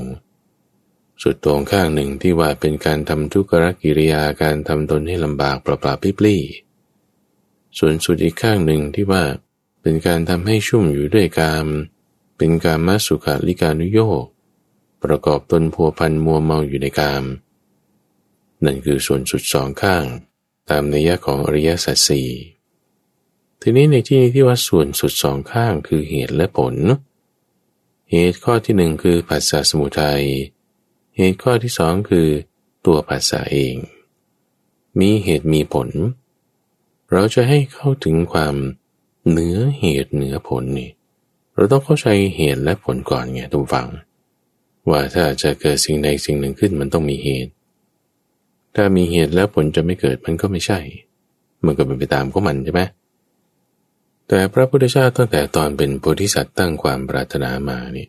สุดโต่งข้างหนึ่งที่ว่าเป็นการทำทุกขกิริยาการทำตนให้ลำบากปลาปลาปิปลี่ส่วนสุดอีกข้างหนึ่งที่ว่าเป็นการทำให้ชุ่มอยู่ด้วยกาม เป็นการมัสุขาลิกานุโยก ประกอบตนพัวพันมัวเมาอยู่ในกาม นั่นคือส่วนสุดสองข้างตามนัยยะของอริยสัจสี่ทีนี้ในที่นี้ที่ว่าส่วนสุดสองข้างคือเหตุและผล เหตุข้อที่หนึ่งคือภาษาสมุทัย เหตุข้อที่สองคือ ตัวภาษาเอง มีเหตุมีผล เราจะให้เข้าถึงความเหนือเหตุเหนือผลนี่ เราต้องเข้าใจเหตุและผลก่อนไงทุกฝัง ว่าถ้าจะเกิดสิ่งใดสิ่งหนึ่งขึ้นมันต้องมีเหตุ ถ้ามีเหตุแล้วผลจะไม่เกิดมันก็ไม่ใช่ มันก็เป็นไปตามของมันใช่ไหมแต่พระพุทธเจ้าตั้งแต่ตอนเป็นโพธิสัตว์ตั้งความปรารถนามานี่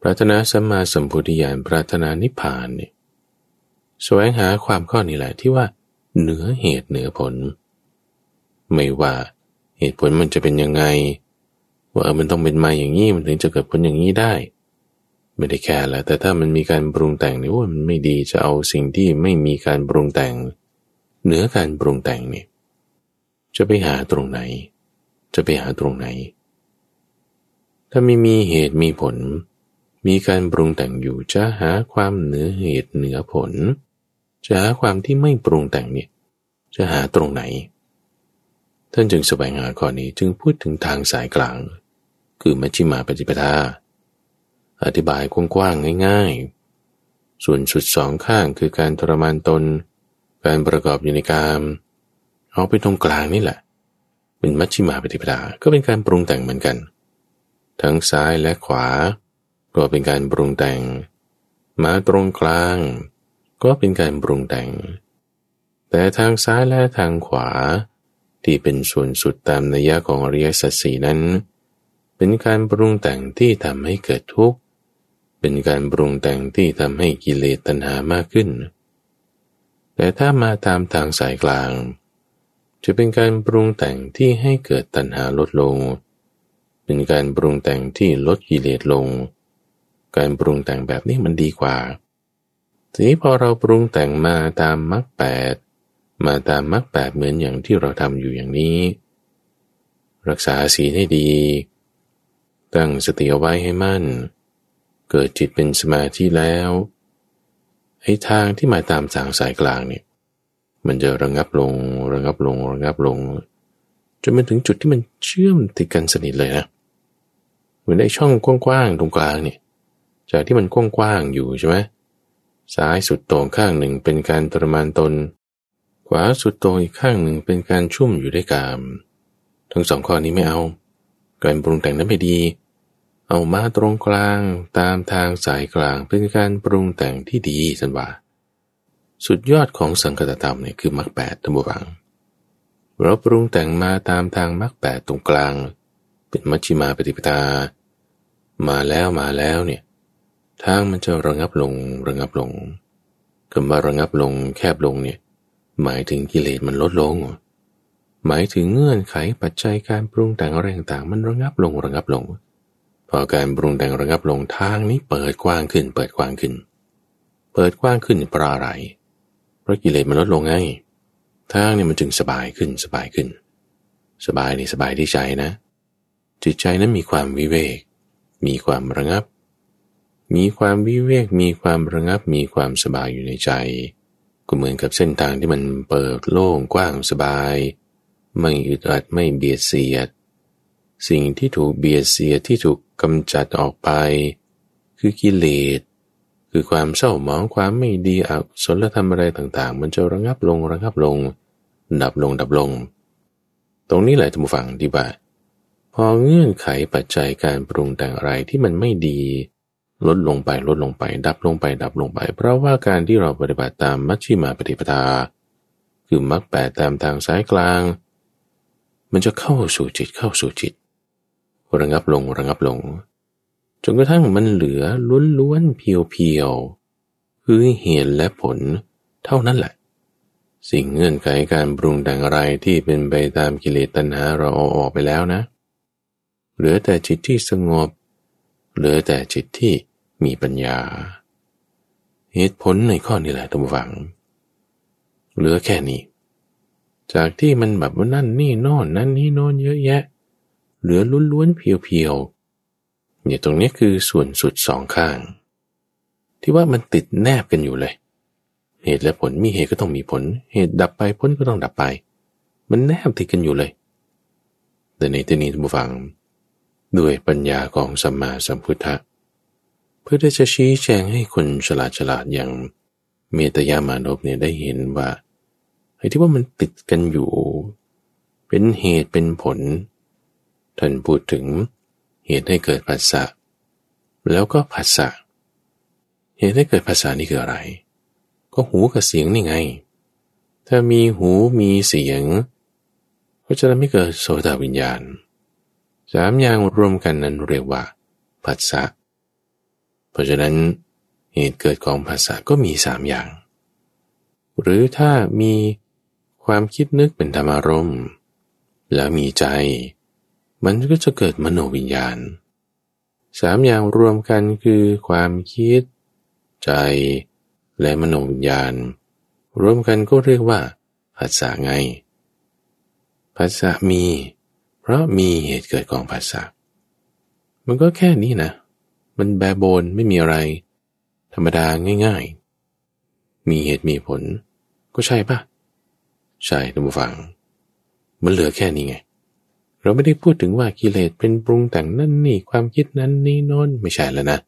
ปรารถนาสัมมาสัมพุทธิญาณปรารถนานิพพานนี่แสวงหาความข้อนี้แหละที่ว่าเหนือเหตุเหนือผล ไม่ว่าเหตุผลมันจะเป็นยังไง ว่ามันต้องเป็นมาอย่างนี้มันถึงจะเกิดผลอย่างนี้ได้ ไม่ได้แค่แล้วแต่ถ้ามันมีการปรุงแต่งนี่ว่ามันไม่ดีจะเอาสิ่งที่ไม่มีการปรุงแต่ง เหนือการปรุงแต่งนี่จะไปหาตรงไหน จะไปหาตรงไหน ถ้าไม่มีเหตุมีผล มีการปรุงแต่งอยู่จะหาความเหนือเหตุเหนือผล จะหาความที่ไม่ปรุงแต่งเนี่ยจะหาตรงไหน ท่านจึงแสวงหาข้อนี้จึงพูดถึงทางสายกลาง คือมัชฌิมาปฏิปทา อธิบายกว้างๆง่าย ๆ ส่วนสุดสองข้างคือการทรมานตน การประกอบอยู่ในกามเอาไปตรงกลางนี่แหละ เป็นมัชฌิมาปฏิปทาก็เป็นการปรุงแต่งเหมือนกัน ทั้งซ้ายและขวา ก็เป็นการปรุงแต่ง มาตรงกลาง ก็เป็นการปรุงแต่ง แต่ทางซ้ายและทางขวา ที่เป็นส่วนสุดตามนัยยะของอริยสัจสีนั้น เป็นการปรุงแต่งที่ทำให้เกิดทุกข์ เป็นการปรุงแต่งที่ทำให้กิเลสตัณหามากขึ้น แต่ถ้ามาตามทางสายกลาง จะเป็นการปรุงแต่งที่ให้เกิดตัณหาลดลง เป็นการปรุงแต่งที่ลดกิเลสลง การปรุงแต่งแบบนี้มันดีกว่า ทีนี้พอเราปรุงแต่งมาตามมรรคแปดมาตามมรรคแปดเหมือนอย่างที่เราทำอยู่อย่างนี้ รักษาศีลให้ดี ตั้งสติเอาไว้ให้มั่น เกิดจิตเป็นสมาธิแล้วไอ้ทางที่มาตามทางสายกลางเนี่ย มันจะระงับลงระงับลงระงับลงจนมาถึงจุดที่มันเชื่อมติดกันสนิทเลยนะเหมือนไอ้ช่องกว้างๆตรงกลางเนี่ย จากที่มันกว้างๆอยู่ใช่ไหมซ้ายสุดตรงข้างหนึ่งเป็นการตรมานตน ขวาสุดตรงอีกข้างหนึ่งเป็นการชุ่มอยู่ด้วยกาม ทั้งสองข้อนี้ไม่เอา การปรุงแต่งนั้นไม่ดี เอามาตรงกลางตามทางสายกลางเป็นการปรุงแต่งที่ดีสันว่า สุดยอดของสังคตธรรมเนี่ยคือมรรคแปดตัมบังเราปรุงแต่งมาตามทางมรรคแปดตรงกลาง เป็นมัชฌิมาปฏิปทา มาแล้วมาแล้วเนี่ยทางมันจะระงับลงระงับลงคำว่าระงับลงแคบลงเนี่ยหมายถึงกิเลสมันลดลง หมายถึงเงื่อนไขปัจจัยการปรุงแต่งอะไรต่างๆมันระงับลงระงับลง พอการปรุงแต่งระงับลงทางนี้เปิดกว้างขึ้น เปิดกว้างขึ้น เปิดกว้างขึ้นเพราะอะไร เพราะกิเลสมันลดลงไงทางนี่มันจึงสบายขึ้นสบายขึ้น สบายนี่สบายที่ใจนะ จิตใจนั้นมีความวิเวก มีความระงับ มีความวิเวก มีความระงับ มีความสบายอยู่ในใจ ก็เหมือนกับเส้นทางที่มันเปิดโล่งกว้างสบาย ไม่อึดอัดไม่เบียดเสียด สิ่งที่ถูกเบียดเสียที่ถูกกำจัดออกไป คือกิเลสคือความเศร้าหมองความไม่ดีอกุศลธรรมอะไรต่าง ๆ มันจะระงับลงระงับลง ดับลงดับลง ตรงนี้แหละท่านผู้ฟังที่ว่าพอเงื่อนไขปัจจัยการปรุงแต่งอะไรที่มันไม่ดี ลดลงไปลดลงไป ดับลงไปดับลงไป เพราะว่าการที่เราปฏิบัติตามมัชฌิมาปฏิปทา คือมรรคแปดตามทางสายกลาง มันจะเข้าสู่จิตเข้าสู่จิต ระงับลงระงับลง จนกระทั่งมันเหลือล้วนๆเพียวๆคือเหตุและผลเท่านั้นแหละ สิ่งเงื่อนไขการปรุงแต่งอะไรที่เป็นไปตามกิเลสตัณหาเราเอาออกไปแล้วนะ เหลือแต่จิตที่สงบ เหลือแต่จิตที่มีปัญญา เหตุผลในข้อนี้แหละท่านผู้ฟัง เหลือแค่นี้ จากที่มันแบบว่านั่นนี่นอนนั่นนี่นอนเยอะแยะ เหลือล้วนๆเพียวๆเนี่ยตรงนี้คือส่วนสุดสองข้าง ที่ว่ามันติดแนบกันอยู่เลย เหตุและผลมีเหตุก็ต้องมีผล เหตุดับไปผลก็ต้องดับไป มันแนบติดกันอยู่เลย แต่ในที่นี้ท่านผู้ฟัง ด้วยปัญญาของสัมมาสัมพุทธะเพื่อที่จะชี้แจงให้คนฉลาดฉลาดอย่างเมตยามานพเนี่ยได้เห็นว่าไอ้ที่ว่ามันติดกันอยู่ เป็นเหตุเป็นผล ท่านพูดถึงเหตุให้เกิดภาษาแล้วก็ภาษาเหตุให้เกิดภาษานี่คืออะไร ก็หูกับเสียงนี่ไง ถ้ามีหูมีเสียง ก็จะทำให้เกิดโสดาวิญญาณสามอย่างรวมกันนั้นเรียกว่าภาษาเพราะฉะนั้นเหตุเกิดของภาษาก็มีสามอย่าง หรือถ้ามีความคิดนึกเป็นธรรมารมณ์ แล้วมีใจ มันก็จะเกิดมโนวิญญาณสามอย่างรวมกันคือความคิด ใจ และมโนวิญญาณ รวมกันก็เรียกว่าภาษาไงภาษามี เพราะมีเหตุเกิดของภาษามันก็แค่นี้นะ มันแบบโบนไม่มีอะไร ธรรมดาง่ายๆ มีเหตุมีผล ก็ใช่ปะใช่ท่านผู้ฟัง มันเหลือแค่นี้ไง เราไม่ได้พูดถึงว่ากิเลสเป็นปรุงแต่งนั่นนี่ความคิดนั้นนี่โนอนไม่ใช่แล้วนะ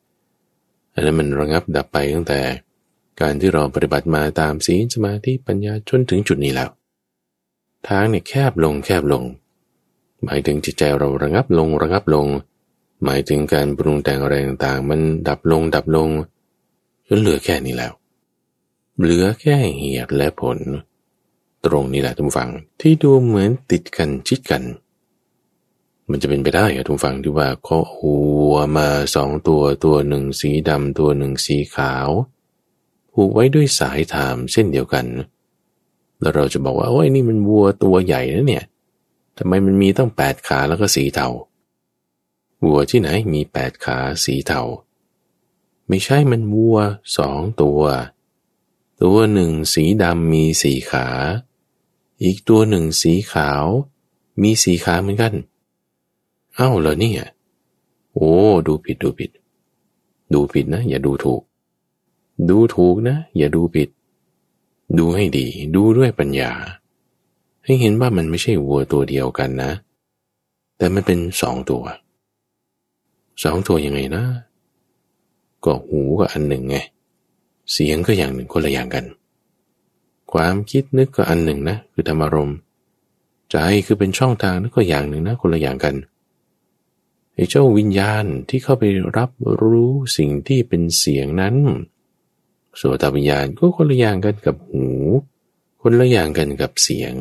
อันนั้นมันระงับดับไปตั้งแต่ การที่เราปฏิบัติมาตามศีลสมาธิปัญญาจนถึงจุดนี้แล้ว ทางเนี่ยแคบลงแคบลง หมายถึงจิตใจเราระงับลงระงับลง หมายถึงการปรุงแต่งอะไรต่างๆ มันดับลงดับลงจนเหลือแค่นี้แล้ว เหลือแค่เหตุและผล ตรงนี้แหละทุกฝังที่ดูเหมือนติดกันชิดกัน มันจะเป็นไปได้อะทุกฝั่งที่ว่าเขาหัวมาสองตัวตัวหนึ่งสีดำตัวหนึ่งสีขาวผูกไว้ด้วยสายถามเส้นเดียวกัน แล้วเราจะบอกว่าโอ้ยนี่มันวัวตัวใหญ่นะเนี่ยทำไมมันมีตั้งแปดขาแล้วก็สีเทาวัวที่ไหนมีแปดขาสีเทาไม่ใช่มันวัวสองตัว ตัวหนึ่งสีดำมีสีขา อีกตัวหนึ่งสีขาว มีสีขาเหมือนกัน เอ้าเหรอเนี่ยโอ้ดูผิดดูผิด ดูผิดนะ อย่าดูถูก ดูถูกนะ อย่าดูผิด ดูให้ดี ดูด้วยปัญญา ให้เห็นว่ามันไม่ใช่วัวตัวเดียวกันนะ แต่มันเป็นสองตัวสองตัวยังไงนะ ก็หูก็อันหนึ่งไง เสียงก็อย่างหนึ่งคนละอย่างกัน ความคิดนึกก็อันหนึ่งนะ คือธรรมารมใจคือเป็นช่องทางนั่นก็อย่างหนึ่งนะคนละอย่างกัน ไอ้เจ้าวิญญาณที่เข้าไปรับรู้สิ่งที่เป็นเสียงนั้นโสตวิญญาณก็คนละอย่างกันกับหู คนละอย่างกันกับเสียง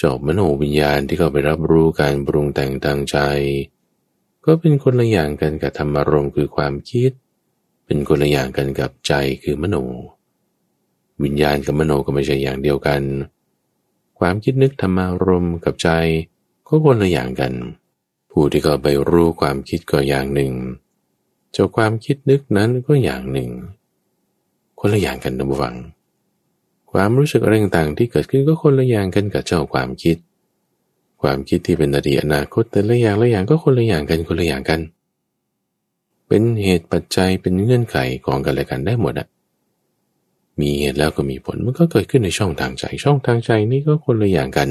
จบมโนวิญญาณที่เข้าไปรับรู้การปรุงแต่งทางใจ ก็เป็นคนละอย่างกันกับธรรมารมณ์คือความคิด เป็นคนละอย่างกันกับใจคือมโน วิญญาณกับมโนก็ไม่ใช่อย่างเดียวกัน ความคิดนึกธรรมารมณ์กับใจก็คนละอย่างกัน ผู้ที่เขาไปรู้ความคิดก็อย่างหนึ่งเจ้าความคิดนึกนั้นก็อย่างหนึ่ง คนละอย่างกันนะบุฟัง ความรู้สึกอะไรต่างๆที่เกิดขึ้นก็คนละอย่างกันกับเจ้าความคิด ความคิดที่เป็นอดีตอนาคตแต่ละอย่างละอย่างก็คนละอย่างกันคนละอย่างกัน เป็นเหตุปัจจัยเป็นเงื่อนไขของกันและกันได้หมดอะมีเหตุแล้วก็มีผลมันก็เกิดขึ้นในช่องทางใจ ช่องทางใจนี่ก็คนละอย่างกัน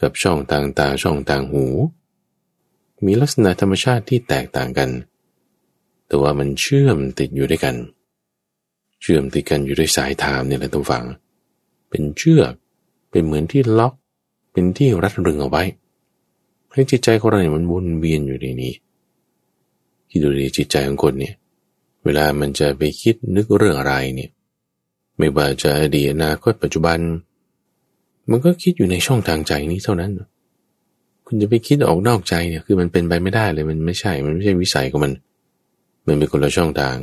กับช่องทางตาช่องทางหู มีลักษณะธรรมชาติที่แตกต่างกัน แต่ว่ามันเชื่อมติดอยู่ด้วยกัน เชื่อมติดกันอยู่ด้วยสายทามเนี่ยแหละทุกฝัง เป็นเชือกเป็นเหมือนที่ล็อก เป็นที่รัดรึงเอาไว้ ให้จิตใจของเราเนี่ยมันวนเวียนอยู่ในนี้คิดดูดีจิตใจของคนเนี่ย เวลามันจะไปคิดนึกเรื่องอะไรเนี่ย ไม่ว่าจะอดีตอนาคตปัจจุบัน มันก็คิดอยู่ในช่องทางใจนี้เท่านั้น คุณจะไปคิดออกนอกใจเนี่ยคือมันเป็นไปไม่ได้เลยมันไม่ใช่ มันไม่ใช่วิสัยของมัน มันเป็นคนละช่องทาง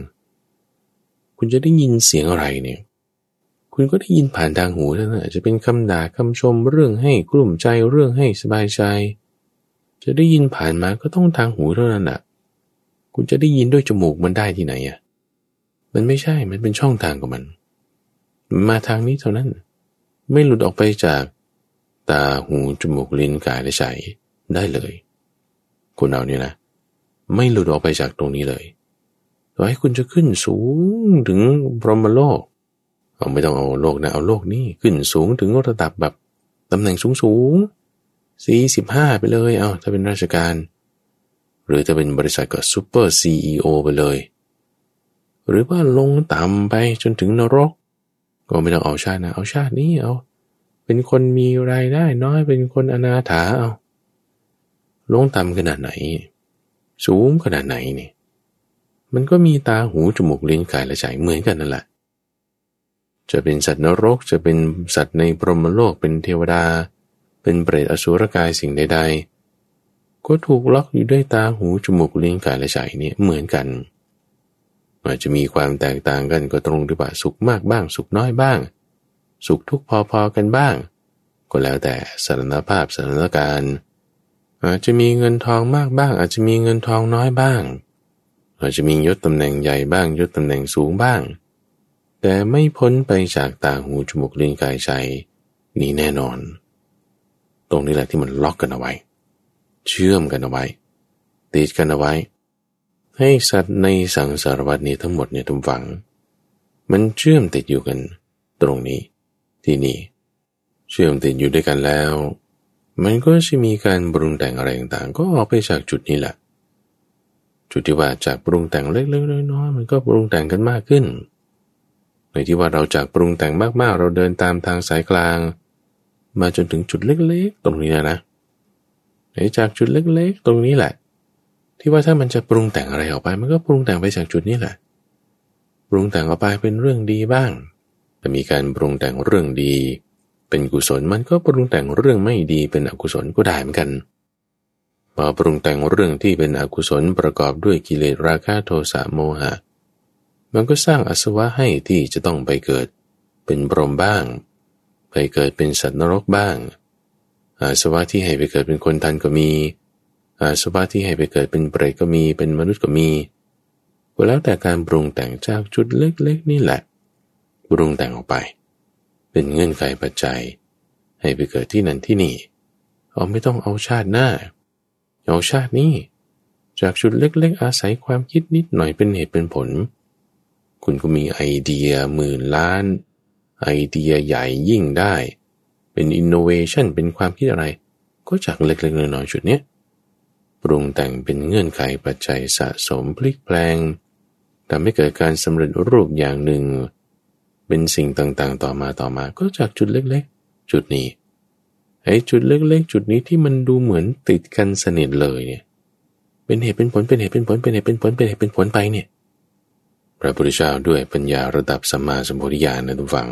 คุณจะได้ยินเสียงอะไรเนี่ย คุณก็ได้ยินผ่านทางหูเท่านั้นจะเป็นคำด่าคำชมเรื่องให้กลุ่มใจเรื่องให้สบายใจ จะได้ยินผ่านมาก็ต้องทางหูเท่านั้นแหะคุณจะได้ยินด้วยจมูกมันได้ที่ไหนอะมันไม่ใช่ มันเป็นช่องทางของมัน มาทางนี้เท่านั้น ไม่หลุดออกไปจาก ตาหูจมูกลิ้นกายและใจได้เลย คุณเอาเนี่ยนะ ไม่หลุดออกไปจากตรงนี้เลยต่อให้คุณจะขึ้นสูงถึงพรหมโลก เอาไม่ต้องเอาโลกนะ เอาโลกนี้ขึ้นสูงถึงระดับแบบตำแหน่งสูงสูงสี่สิบห้าไปเลย เอาถ้าเป็นราชการ หรือถ้าเป็นบริษัทก็ซูเปอร์ซีอไปเลย หรือว่าลงต่ำไปจนถึงนรก ก็ไม่ต้องเอาชาตินะ เอาชาตินี้เอา เป็นคนมีรายได้น้อยเป็นคนอนาถาเอาลงต่ำขนาดไหน สูงขนาดไหนนี่มันก็มีตาหูจมูกลิ้นกายและใจเหมือนกันนั่นแหละ จะเป็นสัตว์นรกจะเป็นสัตว์ในพรหมโลกเป็นเทวดา เป็นเปรตอสุรกายสิ่งใด ๆ ก็ถูกล็อกอยู่ด้วยตาหูจมูกลิ้นกายและใจเนี่ยเหมือนกันอาจจะมีความแตกต่างกันก็ตรงที่ว่าสุขมากบ้าง สุขน้อยบ้าง สุขทุกข์พอๆกันบ้าง ก็แล้วแต่สถานภาพสถานการณ์อาจจะมีเงินทองมากบ้าง อาจจะมีเงินทองน้อยบ้าง อาจจะมียศตำแหน่งใหญ่บ้างยศตำแหน่งสูงบ้าง แต่ไม่พ้นไปจากตาหูจมูกลิ้นกายใจนี้แน่นอน ตรงนี้แหละที่มันล็อกกันเอาไว้ เชื่อมกันเอาไว้ ติดกันเอาไว้ ให้สัตว์ในสังสารวัตนี้ทั้งหมดเนี่ยทุกฝัง มันเชื่อมติดอยู่กัน ตรงนี้ ที่นี่ เชื่อมติดอยู่ด้วยกันแล้ว มันก็จะมีการปรุงแต่งอะไรต่างๆ ก็ออกไปจากจุดนี้แหละ จุดที่ว่าจากปรุงแต่งเล็กๆน้อยๆมันก็ปรุงแต่งกันมากขึ้นในที่ว่าเราจากปรุงแต่งมากๆ เราเดินตามทางสายกลาง มาจนถึงจุดเล็กๆ ตรงนี้นะนะในจากจุดเล็กๆ ตรงนี้แหละ ที่ว่าถ้ามันจะปรุงแต่งอะไรออกไป มันก็ปรุงแต่งไปจากจุดนี้แหละ ปรุงแต่งออกไปเป็นเรื่องดีบ้าง แต่มีการปรุงแต่งเรื่องดี เป็นกุศลมันก็ปรุงแต่งเรื่องไม่ดีเป็นอกุศลก็ได้เหมือนกันพอปรุงแต่งเรื่องที่เป็นอกุศลประกอบด้วยกิเลสราคะโทสะโมหะ มันก็สร้างอสวะให้ที่จะต้องไปเกิด เป็นบรมบ้าง ไปเกิดเป็นสัตว์นรกบ้าง อาสวะที่ให้ไปเกิดเป็นคนทันก็มี อาสวะที่ให้ไปเกิดเป็นเปรตก็มี เป็นมนุษย์ก็มีก็แล้วแต่การปรุงแต่งจากจุดเล็กๆนี่แหละ ปรุงแต่งออกไป เป็นเงื่อนไขปัจจัย ให้ไปเกิดที่นั่นที่นี่เอาไม่ต้องเอาชาติหน้า เอาชาตินี้ จากจุดเล็กๆ อาศัยความคิดนิดหน่อยเป็นเหตุเป็นผล คุณก็มีไอเดียหมื่นล้าน ไอเดียใหญ่ยิ่งได้ เป็นอินโนเวชันเป็นความคิดอะไร ก็จากเล็กๆน้อยๆจุดเนี้ยปรุงแต่งเป็นเงื่อนไขปัจจัยสะสมพลิกแปลงทำให้เกิดการสำเร็จรูปอย่างหนึ่ง เป็นสิ่งต่างๆ ต่อมาต่อมา ก็จากจุดเล็กๆ จุดนี้ไอ้จุดเล็กๆ จุดนี้ที่มันดูเหมือนติดกันสนิทเลยเนี่ย เป็นเหตุเป็นผลเป็นเหตุเป็นผลเป็นเหตุเป็นผลเป็นเหตุเป็นผลไปเนี่ย พระพุทธเจ้าด้วยปัญญาระดับสัมมาสัมพุทธญาณนะทุกฝัง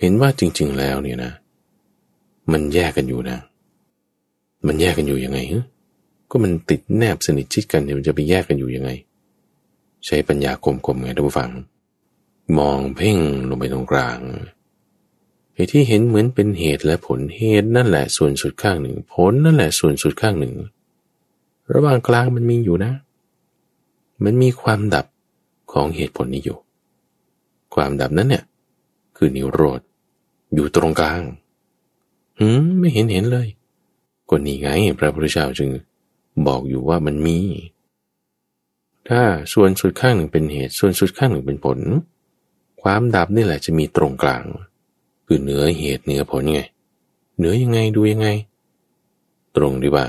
เห็นว่าจริง ๆ แล้วเนี่ยนะ มันแยกกันอยู่นะ มันแยกกันอยู่ยังไงฮะก็มันติดแนบสนิทชิดกันเนี่ยมันจะไปแยกกันอยู่ยังไง ใช้ปัญญาคมๆไงทุกฝัง มองเพ่งลงไปตรงกลางไอ้ที่เห็นเหมือนเป็นเหตุและผลเหตุนั่นแหละส่วนสุดข้างหนึ่ง ผลนั่นแหละส่วนสุดข้างหนึ่ง ระหว่างกลางมันมีอยู่นะ มันมีความดับของเหตุผลนี้อยู่ ความดับนั้นเนี่ย คือนิโรธอยู่ตรงกลางหืมไม่เห็นเห็นเลยก็นี่ไงพระพุทธเจ้าจึงบอกอยู่ว่ามันมี ถ้าส่วนสุดข้างหนึ่งเป็นเหตุ ส่วนสุดข้างหนึ่งเป็นผล ความดับนี่แหละจะมีตรงกลาง คือเหนือเหตุเหนือผลไง เหนือยังไงดูยังไง ตรงดีว่า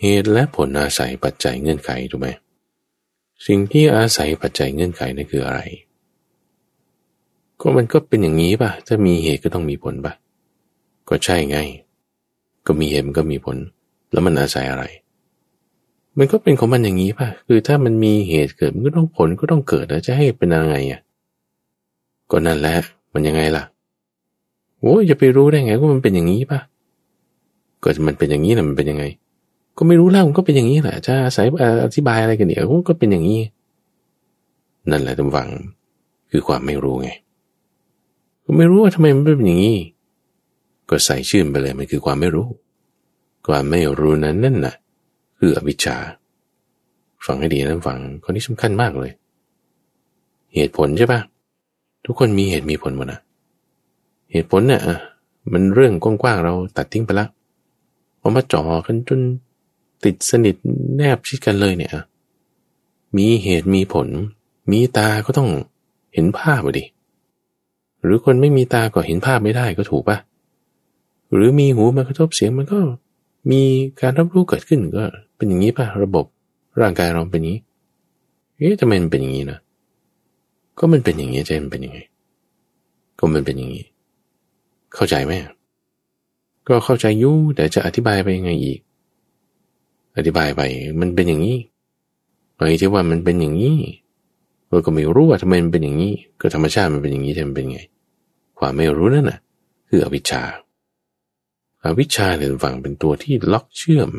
เหตุและผลอาศัยปัจจัยเงื่อนไขถูกไหมสิ่งที่อาศัยปัจจัยเงื่อนไขนั่นคืออะไร ก็มันก็เป็นอย่างนี้ป่ะ ถ้ามีเหตุก็ต้องมีผลป่ะ ก็ใช่ไง ก็มีเหตุมันก็มีผล แล้วมันอาศัยอะไร มันก็เป็นของมันอย่างนี้ป่ะ คือถ้ามันมีเหตุเกิดมันก็ต้องผลก็ต้องเกิดแล้วจะให้เป็นยังไงอะ ก็นั่นแหละ มันยังไงล่ะโอ้ยจะไปรู้ได้ไงว่ามันเป็นอย่างนี้ป่ะก็มันเป็นอย่างนี้นะมันเป็นยังไง ก็ไม่รู้แล้วมันก็เป็นอย่างนี้แหละจะอาศัยอธิบายอะไรกันเนี่ยก็เป็นอย่างนี้นั่นแหละตำวังคือความไม่รู้ไงก็ไม่รู้ว่าทำไมมันเป็นอย่างนี้ ก็ใส่ชื่อไปเลยมันคือความไม่รู้ ความไม่รู้นั้นนั่นน่ะ คืออวิชชาฟังให้ดีนะฟังคนนี้สำคัญมากเลย เหตุผลใช่ปะ ทุกคนมีเหตุมีผลหมดนะเหตุผลเนี่ยมันเรื่องกว้างๆเราตัดทิ้งไปล้วเอามาจ่อกันจนติดสนิทแนบชิดกันเลยเนี่ยมีเหตุมีผล มีตาก็ต้องเห็นภาพดิหรือคนไม่มีตาก็เห็นภาพไม่ได้ก็ถูกปะหรือมีหูมากระทบเสียงมันก็มีการรับรู้เกิดขึ้นก็เป็นอย่างนี้ป่ะระบบร่างกายเราเป็นอย่างนี้เอ๊ะทำไมมันเป็นอย่างนี้นะ ก็มันเป็นอย่างนี้ใจมันเป็นยังไง ก็มันเป็นอย่างนี้ เข้าใจไหมก็เข้าใจยุ่แต่จะอธิบายไปยังไงอีก อธิบายไป มันเป็นอย่างนี้ไอ้ที่ว่ามันเป็นอย่างนี้เราก็ไม่รู้ว่าทำไมมันเป็นอย่างนี้ ก็ธรรมชาติมันเป็นอย่างนี้ทำไมเป็นไง ความไม่รู้นั่นน่ะ คืออวิชชาอวิชชาเนี่ยฝังเป็นตัวที่ล็อกเชื่อม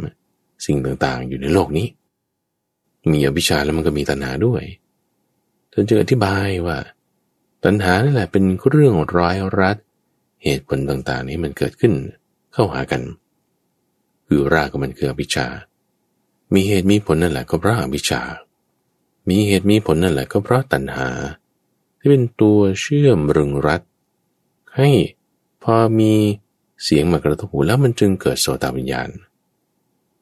สิ่งต่างๆ อยู่ในโลกนี้ มีอวิชชาแล้วมันก็มีตัณหาด้วย ท่านจึงอธิบายว่า ตัณหานี่แหละเป็นเรื่องร้ายรัด เหตุผลต่างๆ นี้มันเกิดขึ้นเข้าหากัน คือรากก็มันคืออวิชา มีเหตุมีผลนั่นแหละก็เพราะอวิชา มีเหตุมีผลนั่นแหละก็เพราะตัณหา ที่เป็นตัวเชื่อมรึงรัด ให้พอมีเสียงมากระทบหูแล้วมันจึงเกิดโสตวิญญาณ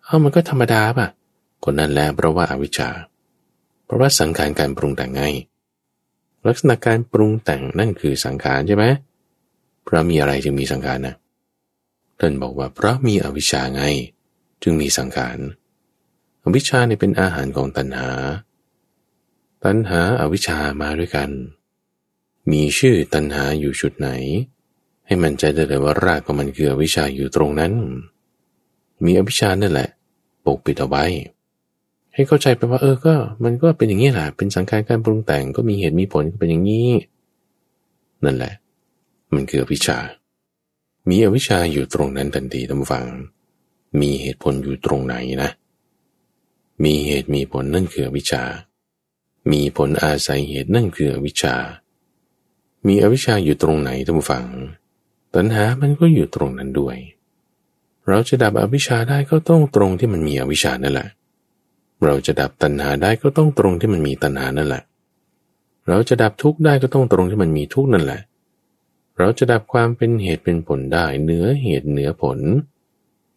เอามันก็ธรรมดาป่ะ คนนั้นแหละเพราะว่าอาวิชชา เพราะว่าสังขารการปรุงแต่งไง ลักษณะการปรุงแต่งนั่นคือสังขารใช่ไหมเพราะมีอะไรจึงมีสังขารนะท่านบอกว่าเพราะมีอวิชชาไง จึงมีสังขารอวิชชาเนี่ยเป็นอาหารของตัณหา ตัณหาอาวิชชามาด้วยกัน มีชื่อตัณหาอยู่ชุดไหน ให้มันใจได้เลยว่ารากของมันคืออวิชชาอยู่ตรงนั้น มีอวิชชานั่นแหละ ปกปิดเอาไว้ ให้เข้าใจไปว่าเออก็ มันก็เป็นอย่างนี้แหละเป็นสังขารการปรุงแต่งก็มีเหตุมีผลก็เป็นอย่างนี้ นั่นแหละ มันคือวิชา มีอวิชาอยู่ตรงนั้นทันทีท่านฟัง มีเหตุผลอยู่ตรงไหนนะ มีเหตุมีผลนั่นคือวิชา มีผลอาศัยเหตุนั่นคือวิชา มีอวิชาอยู่ตรงไหนท่านฟัง ตัณหามันก็อยู่ตรงนั้นด้วย เราจะดับอวิชชาได้ก็ต้องตรงที่มันมีอวิชชานั่นแหละ เราจะดับตัณหาได้ก็ต้องตรงที่มันมีตัณหานั่นแหละ เราจะดับทุกข์ได้ก็ต้องตรงที่มันมีทุกข์นั่นแหละ เราจะดับความเป็นเหตุเป็นผลได้เหนือเหตุเหนือผล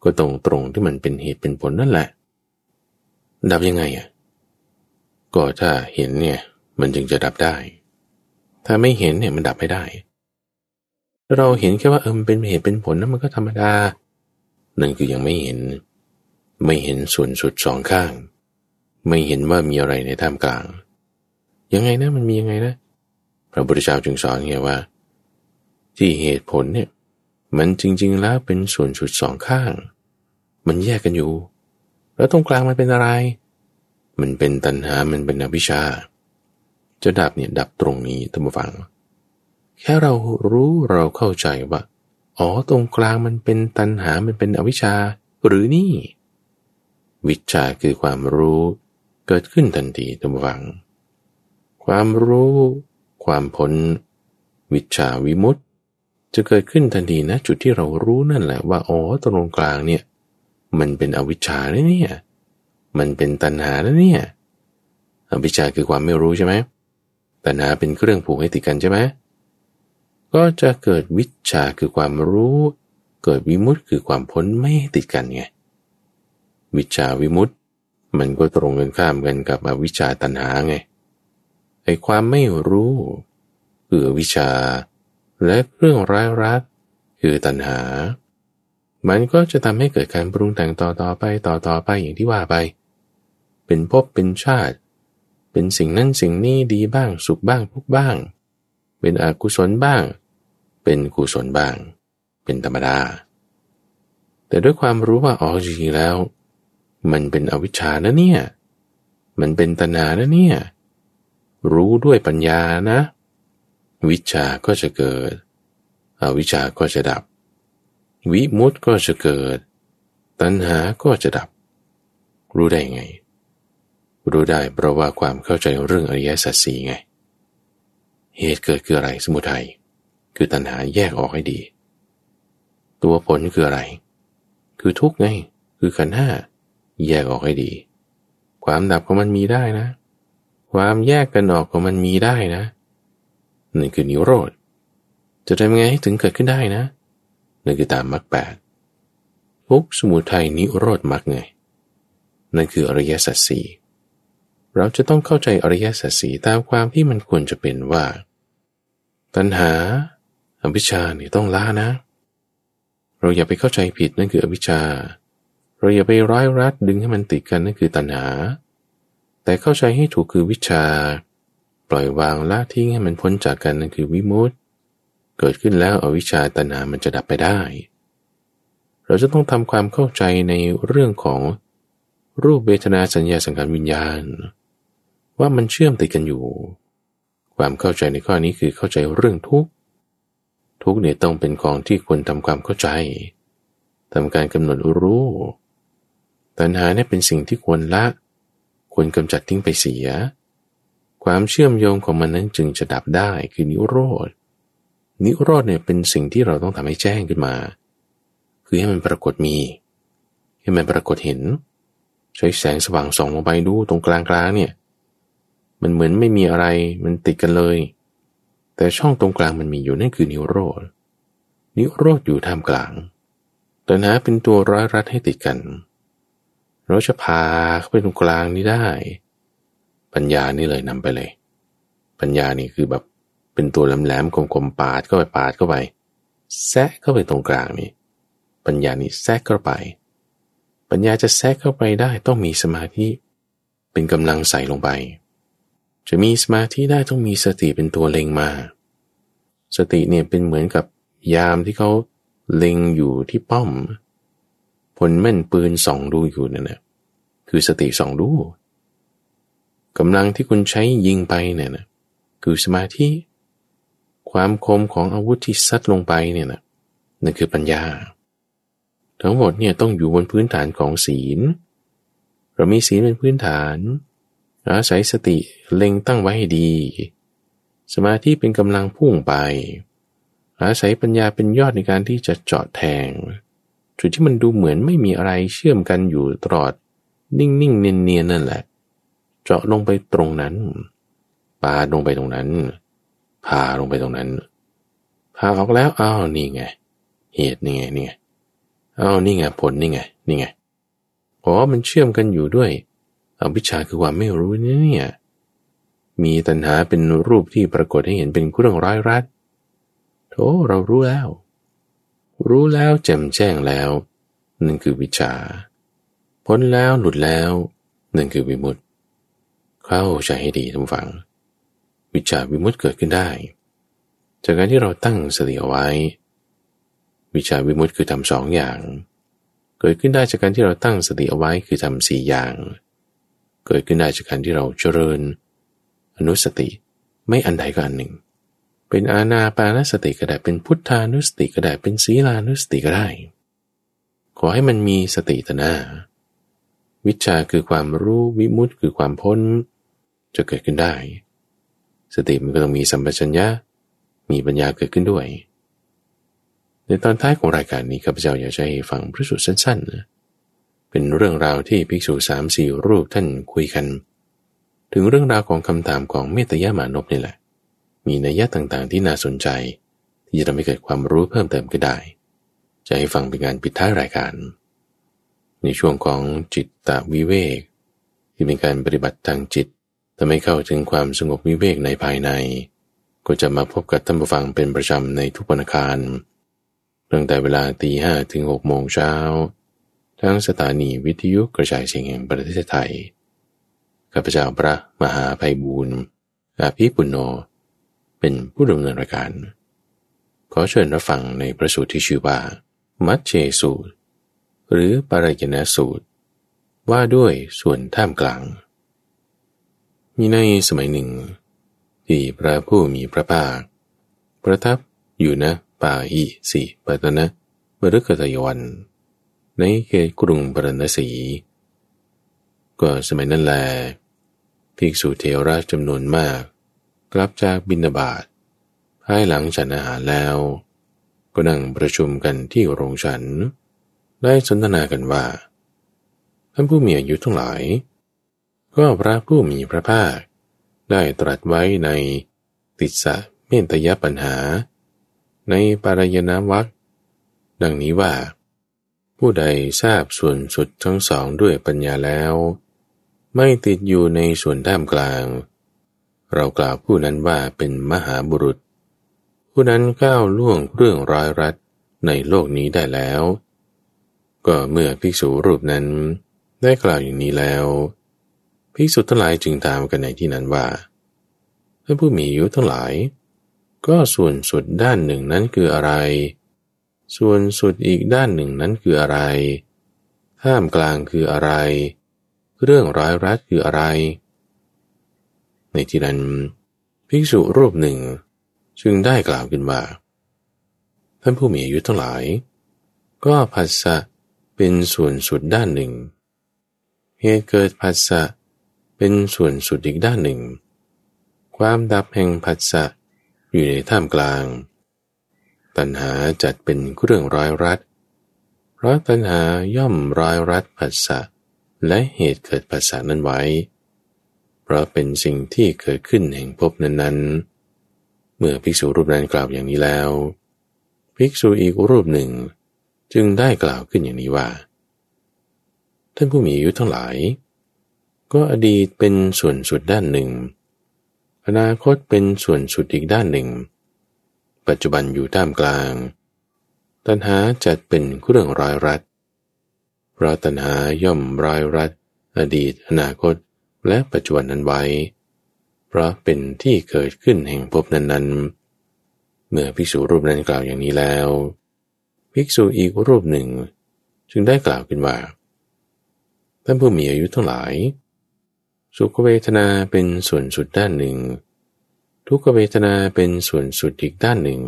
ก็ตรงตรงที่มันเป็นเหตุเป็นผลนั่นแหละ ดับยังไงอะ ก็ถ้าเห็นเนี่ยมันจึงจะดับได้ ถ้าไม่เห็นเนี่ยมันดับไม่ได้ เราเห็นแค่ว่าเออมันเป็นเหตุเป็นผลนั้นมันก็ธรรมดา นั่นคือยังไม่เห็น ไม่เห็นส่วนสุดสองข้าง ไม่เห็นว่ามีอะไรในท่ามกลาง ยังไงนะมันมียังไงนะพระพุทธเจ้าจึงสอนไงว่า ที่เหตุผลเนี่ย มันจริง ๆ แล้วเป็นส่วนสุดสองข้าง มันแยกกันอยู่ แล้วตรงกลางมันเป็นอะไร มันเป็นตัณหา มันเป็นอวิชชา จะดับเนี่ยดับตรงนี้ท่านผู้ฟัง แค่เรารู้เราเข้าใจว่าอ๋อตรงกลางมันเป็นตัณหา มันเป็นอวิชชา หรือนี่ วิชาคือความรู้ เกิดขึ้นทันทีตามวัง ความรู้ ความผลวิชาวิมุตตจะเกิดขึ้นทันทีนะจุดที่เรารู้นั่นแหละว่าอ๋อตรงกลางเนี่ย มันเป็นอวิชชาเนี่ย มันเป็นตัณหาแล้วเนี่ย อวิชชาคือความไม่รู้ใช่ไหมตัณหาเป็นเครื่องผูกให้ติดกันใช่ไหมก็จะเกิดวิชาคือความรู้ เกิดวิมุตต์คือความพ้นไม่ติดกันไงวิชาวิมุตต์ มันก็ตรงกันข้ามกันกับอวิชชาตัณหาไงไอ้ความไม่รู้คือวิชา และเรื่องร้ายรักคือตัณหา มันก็จะทำให้เกิดการปรุงแต่งต่อต่อไปต่อต่อไปอย่างที่ว่าไป เป็นภพเป็นชาติ เป็นสิ่งนั้นสิ่งนี้ดีบ้างสุขบ้างทุกบ้าง เป็นอกุศลบ้าง เป็นกุศลบ้าง เป็นธรรมดาแต่ด้วยความรู้ว่าอ๋อจริงๆแล้ว มันเป็นอวิชชานะเนี่ย มันเป็นตนานะเนี่ย รู้ด้วยปัญญานะ วิชาก็จะเกิด อวิชาก็จะดับ วิมุตก็จะเกิด ตัณหาก็จะดับ รู้ได้ไง รู้ได้เพราะว่าความเข้าใจเรื่องอริยสัจสี่ไง เหตุเกิดคืออะไรสมุทัย คือตัณหาแยกออกให้ดี ตัวผลคืออะไร คือทุกข์ไง คือขันห้า แยกออกให้ดี ความดับของมันมีได้นะ ความแยกกันออกของมันมีได้นะนั่นคือนิโรธ จะทำไงให้ถึงเกิดขึ้นได้นะนั่นคือตามมรรคแปดทุกสมุทัยนิโรธมรรคไงนั่นคืออริยสัจสี่เราจะต้องเข้าใจอริยสัจสี่ตามความที่มันควรจะเป็นว่า ตัณหาอวิชาเนี่ยต้องละนะ เราอย่าไปเข้าใจผิดนั่นคืออวิชชา เราอย่าไปร้อยรัดดึงให้มันติดกันนั่นคือตัณหา แต่เข้าใจให้ถูกคือวิชา ปล่อยวางละทิ้งให้มันพ้นจากกันนั่นคือวิมุตติเกิดขึ้นแล้วอวิชชาตัณหามันจะดับไปได้ เราจะต้องทำความเข้าใจในเรื่องของรูปเวทนาสัญญาสังขารวิญญาณ ว่ามันเชื่อมติดกันอยู่ ความเข้าใจในข้อนี้คือเข้าใจเรื่องทุกข์ทุกเนี่ยต้องเป็นของที่ควรทำความเข้าใจทำการกำหนดรู้ ตัณหาเนี่ยเป็นสิ่งที่ควรละ ควรกำจัดทิ้งไปเสีย ความเชื่อมโยงของมันนั้นจึงจะดับได้คือนิโรธ นิโรธเนี่ยเป็นสิ่งที่เราต้องทำให้แจ้งขึ้นมา คือให้มันปรากฏมี ให้มันปรากฏเห็น ใช้แสงสว่างส่องลงไปดูตรงกลางกลางเนี่ย มันเหมือนไม่มีอะไร มันติดกันเลย แต่ช่องตรงกลางมันมีอยู่นั่นคือนิโรธ นิโรธอยู่ท่ามกลางตัณหาเป็นตัวร้อยรัดให้ติดกันเเราจะพาเข้าไปตรงกลางนี้ได้ ปัญญานี่เลยนำไปเลย ปัญญานี่คือแบบเป็นตัวแหลมๆคมๆปาดเข้าไปปาดเข้าไปแซะเข้าไปตรงกลางนี่ปัญญานี่แซะเข้าไป ปัญญาจะแซะเข้าไปได้ต้องมีสมาธิเป็นกำลังใส่ลงไป จะมีสมาธิได้ต้องมีสติเป็นตัวเล็งมา สติเนี่ยเป็นเหมือนกับยามที่เขาเล็งอยู่ที่ป้อม ผลแม่นปืนส่องดูอยู่นั่นแหะคือสติส่องดูกำลังที่คุณใช้ยิงไปเนี่ยนะคือสมาธิความคมของอาวุธที่ซัดลงไปเนี่ยนะนั่นคือปัญญา ทั้งหมดเนี่ยต้องอยู่บนพื้นฐานของศีล เรามีศีลเป็นพื้นฐานอาศัยสติเล็งตั้งไว้ให้ดี สมาธิเป็นกำลังพุ่งไป อาศัยปัญญาเป็นยอดในการที่จะเจาะแทง จุดที่มันดูเหมือนไม่มีอะไรเชื่อมกันอยู่ตลอด นิ่งๆเนียนๆนั่นแหละ เจาะลงไปตรงนั้นปาลงไปตรงนั้นพาลงไปตรงนั้นพาออกแล้วอ้าวนี่ไง เหตุนี่ไงนี่ไงอ้าวนี่ไงผลนี่ไงนี่ไงอ๋อมันเชื่อมกันอยู่ด้วยอวิชชาคือความไม่รู้นี่เนี่ยมีตัณหาเป็นรูปที่ปรากฏให้เห็นเป็นเรื่องร้ายรัดโธเรารู้แล้ว รู้แล้วแจ่มแจ้งแล้ว นั่นคือวิชา พ้นแล้วหลุดแล้ว นั่นคือวิมุตติเข้าใจให้ดีทุกฝัง วิชาวิมุตติเกิดขึ้นได้ จากการที่เราตั้งสติเอาไว้ วิชาวิมุตติคือทำสองอย่าง เกิดขึ้นได้จากการที่เราตั้งสติเอาไว้คือทำสี่อย่าง เกิดขึ้นได้จากการที่เราเจริญ อนุสติไม่อันใดก็อันหนึ่ง เป็นอาณาปานสติก็ได้ เป็นพุทธานุสติก็ได้ เป็นศีลานุสติก็ได้ ขอให้มันมีสติตนาวิชาคือความรู้วิมุตติคือความพ้น จะเกิดขึ้นได้ สติมันก็ต้องมีสัมปชัญญะ มีปัญญาเกิดขึ้นด้วย ในตอนท้ายของรายการนี้ข้าพเจ้าอยากจะให้ฟังพระสูตรสั้นๆเป็นเรื่องราวที่ภิกษุสามสี่รูปท่านคุยกัน ถึงเรื่องราวของคำถามของเมตยามานพนี่แหละ มีนัยยะต่างๆ ที่น่าสนใจ ที่จะทำให้เกิดความรู้เพิ่มเติมก็ได้ จะให้ฟังเป็นการปิดท้ายรายการ ในช่วงของจิตตวิเวก ที่เป็นการปฏิบัติทางจิตทำให้เข้าถึงความสงบวิเวกในภายใน ก็จะมาพบกับท่านผู้ฟังเป็นประจำในทุกวันอังคารตั้งแต่เวลาตีห้ถึงหกโมงเช้าทั้งสถานีวิทยุกระจายเสียงแห่งประเทศไทยข้าพเจ้าพระมหาภัยบูรณ์อาภิปุณโญ เป็นผู้ดำเนินรายการ ขอเชิญรับฟังในพระสูตรที่ชื่อว่า มัชเชสูตร หรือปารายณสูตร ว่าด้วยส่วนท่ามกลาง มีในสมัยหนึ่ง ที่พระผู้มีพระภาค ประทับอยู่นะป่าอิสิปตนะบรุกตยวัน ในเขตกรุงปรณสี ก็สมัยนั้นแลภิกษุเทระจำนวนมาก กลับจากบินาบาตภายหลังฉันอาหารแล้ว ก็นั่งประชุมกันที่โรงฉัน ได้สนทนากันว่า ท่านผู้มีอายุทั้งหลาย ก็พระผู้มีพระภาค ได้ตรัสไว้ในติสะเมตยปัญหา ในปารยนาวัคดังนี้ว่า ผู้ใดทราบส่วนสุดทั้งสองด้วยปัญญาแล้ว ไม่ติดอยู่ในส่วนด้ามกลาง เรากล่าวผู้นั้นว่าเป็นมหาบุรุษ ผู้นั้นก้าวล่วงเรื่องร้ายรัดในโลกนี้ได้แล้ว ก็เมื่อภิกษุรูปนั้นได้กล่าวอย่างนี้แล้วภิกษุทั้งหลายจึงตามกันในที่นั้นว่าท่านผู้มีอายุทั้งหลาย ก็ส่วนสุดด้านหนึ่งนั้นคืออะไร ส่วนสุดอีกด้านหนึ่งนั้นคืออะไร ห้ามกลางคืออะไร เรื่องร้ายรัดคืออะไร ในที่นั้นภิกษุรูปหนึ่ง จึงได้กล่าวขึ้นว่า ท่านผู้มีอายุทั้งหลาย ก็ผัสสะเป็นส่วนสุดด้านหนึ่งเหตุเกิดผัสสะเป็นส่วนสุดอีกด้านหนึ่ง ความดับแห่งผัสสะอยู่ในท่ามกลาง ตัณหาจัดเป็นเรื่องร้ายรัด เพราะตัณหาย่อมร้ายรัดผัสสะและเหตุเกิดภาษานั้นไว้ ราะเป็นสิ่งที่เกิดขึ้นแห่งภพนั้นๆ เมื่อภิกษุรูปนั้นกล่าวอย่างนี้แล้ว ภิกษุอีกรูปหนึ่ง จึงได้กล่าวขึ้นอย่างนี้ว่า ท่านผู้มีอายุทั้งหลาย ก็อดีตเป็นส่วนสุดด้านหนึ่ง อนาคตเป็นส่วนสุดอีกด้านหนึ่ง ปัจจุบันอยู่ท่ามกลาง ตัณหาจัดเป็นเครื่องรอยรัดพราะตัณหาย่อมรายรัด อดีตอนาคต และปัจจุบันนั้นไว้ เพราะเป็นที่เกิดขึ้นแห่งภพนั้นๆ เมื่อภิกษุรูปนั้นกล่าวอย่างนี้แล้ว ภิกษุอีกรูปหนึ่ง จึงได้กล่าวขึ้นว่า ท่านผู้มีอายุทั้งหลาย สุขเวทนาเป็นส่วนสุดด้านหนึ่ง ทุกเวทนาเป็นส่วนสุดอีกด้านหนึ่ง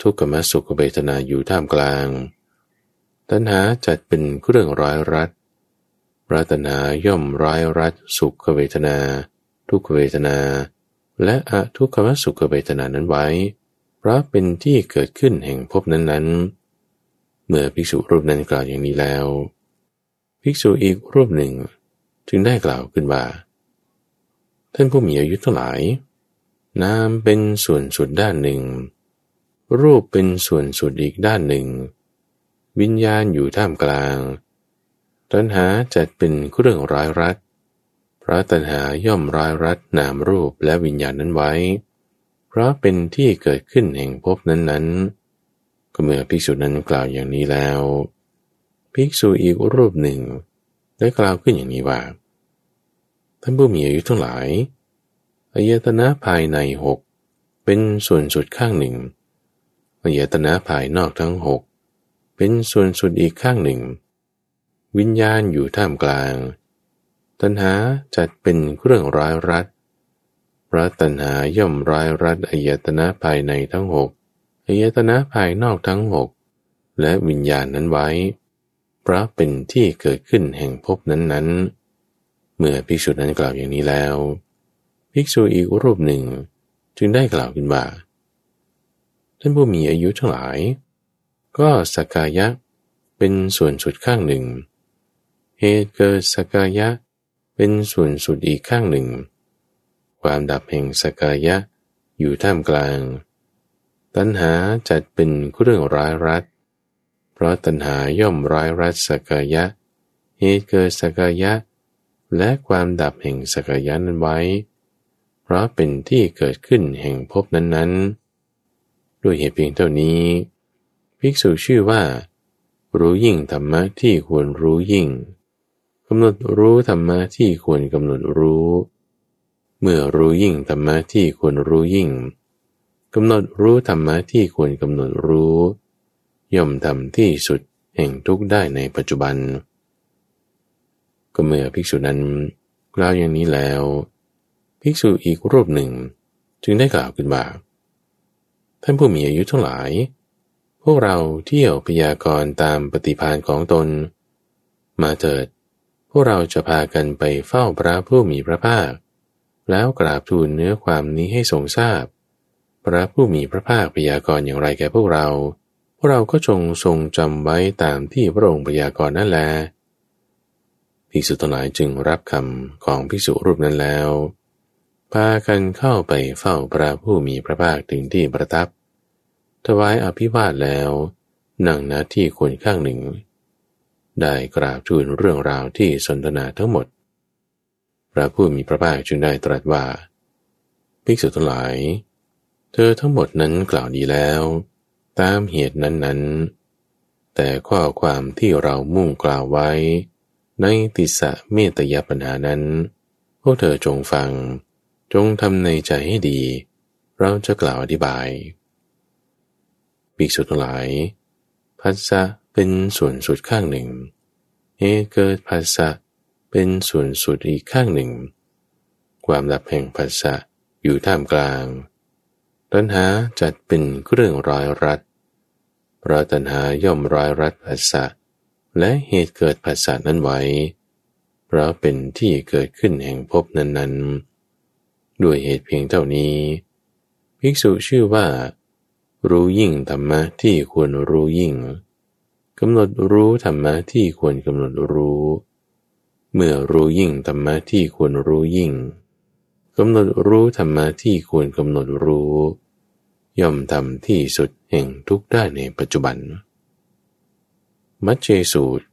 ทุกขมสุขเวทนาอยู่ท่ามกลาง ตัณหาจัดเป็นเครื่องร้ายรัด พระตัณหาย่อมร้ายรัดสุขเวทนา ทุกเวทนา และอทุกขมสุขเวทนานั้นไว้เพราะเป็นที่เกิดขึ้นแห่งภพนั้นๆ เมื่อภิกษุรูปนั้นกล่าวอย่างนี้แล้ว ภิกษุอีกรูปหนึ่งจึงได้กล่าวขึ้นว่าท่านผู้มีอายุทั้งหลาย นามเป็นส่วนสุดด้านหนึ่ง รูปเป็นส่วนสุดอีกด้านหนึ่ง วิญญาณอยู่ท่ามกลาง ตัณหาจัดเป็นเครื่องร้ายรัดเพราะตัณหาย่อมร้ายรัดนามรูปและวิญญาณนั้นไว้ เพราะเป็นที่เกิดขึ้นแห่งภพนั้นๆ ก็เมื่อภิกษุนั้นกล่าวอย่างนี้แล้ว ภิกษุอีกรูปหนึ่ง ได้กล่าวขึ้นอย่างนี้ว่า ท่านผู้มีอายุทั้งหลาย อายตนะภายในหกเป็นส่วนสุดข้างหนึ่ง อายตนะภายนอกทั้งหกเป็นส่วนสุดอีกข้างหนึ่ง วิญญาณอยู่ท่ามกลาง ตัณหาจัดเป็นเครื่องร้ายรัดพระตัณหาย่อมร้ายรัดอายตนะภายในทั้งหกอายตนะภายนอกทั้งหกและวิญญาณนั้นไว้ พระเป็นที่เกิดขึ้นแห่งภพนั้น ๆ เมื่อภิกษุนั้นกล่าวอย่างนี้แล้ว ภิกษุอีกรูปหนึ่งจึงได้กล่าวขึ้นว่าท่านผู้มีอายุทั้งหลาย ก็สกายะเป็นส่วนสุดข้างหนึ่ง เหตุเกิดสกายะ เป็นส่วนสุดอีกข้างหนึ่ง ความดับแห่งสกายะอยู่ท่ามกลาง ตัณหาจัดเป็นเรื่องร้ายรัด เพราะตัณหาย่อมร้ายรัดสกายะ เหตุเกิดสกายะ และความดับแห่งสกายะนั้นไว้ เพราะเป็นที่เกิดขึ้นแห่งภพนั้นๆ ด้วยเหตุเพียงเท่านี้ ภิกษุชื่อว่า รู้ยิ่งธรรมะที่ควรรู้ยิ่ง กำหนดรู้ธรรมะที่ควรกำหนดรู้ เมื่อรู้ยิ่งธรรมะที่ควรรู้ยิ่งกำหนดรู้ธรรมะที่ควรกำหนดรู้ ย่อมทำที่สุดแห่งทุกได้ในปัจจุบัน ก็เมื่อภิกษุนั้นกล่าวอย่างนี้แล้ว ภิกษุอีกรูปหนึ่ง จึงได้กล่าวขึ้นว่าท่านผู้มีอายุทั้งหลาย พวกเราเที่ยวพยากรณ์ตามปฏิพานของตน มาเถิด วกเราจะพากันไปเฝ้าพระผู้มีพระภาค แล้วกราบทูลเนื้อความนี้ให้ทรงทราบ พระผู้มีพระภาคพยากรณ์อย่างไรแก่พวกเรา พวกเราก็จงทรงจำไว้ตามที่พระองค์พยากรณ์นั่นแหละภิกษุทั้งหลายจึงรับคำของภิกษุรูปนั้นแล้วพากันเข้าไปเฝ้าพระผู้มีพระภาคถึงที่ประทับถวายอภิวาทแล้วนั่งณที่ควรข้างหนึ่ง ได้กราบทูลเรื่องราวที่สนทนาทั้งหมด พระผู้มีพระภาคจึงได้ตรัสว่า ภิกษุทั้งหลาย เธอทั้งหมดนั้นกล่าวดีแล้ว ตามเหตุนั้นๆ แต่ข้อความที่เรามุ่งกล่าวไว้ ในติสะเมตยปัญหานั้น พวกเธอจงฟัง จงทำในใจให้ดี เราจะกล่าวอธิบาย ภิกษุทั้งหลายพัสสะ เป็นส่วนสุดข้างหนึ่ง เอเกิดพัสสะเป็นส่วนสุดอีกข้างหนึ่ง ความดับแห่งภาษะอยู่ท่ามกลาง ตัณหาจัดเป็นเครื่องร้อยรัดเพราะตัณหาย่อมร้อยรัดภาษะและเหตุเกิดภาษานั้นไว้ เพราะเป็นที่เกิดขึ้นแห่งภพนั้นๆ ด้วยเหตุเพียงเท่านี้ ภิกษุชื่อว่า รู้ยิ่งธรรมะที่ควรรู้ยิ่ง กำหนดรู้ธรรมะที่ควรกำหนดรู้ เมื่อรู้ยิ่งธรรมะที่ควรรู้ยิ่งกำหนดรู้ธรรมะที่ควรกำหนดรู้ ย่อมทำที่สุดแห่งทุกได้ในปัจจุบัน มัจเจสูตร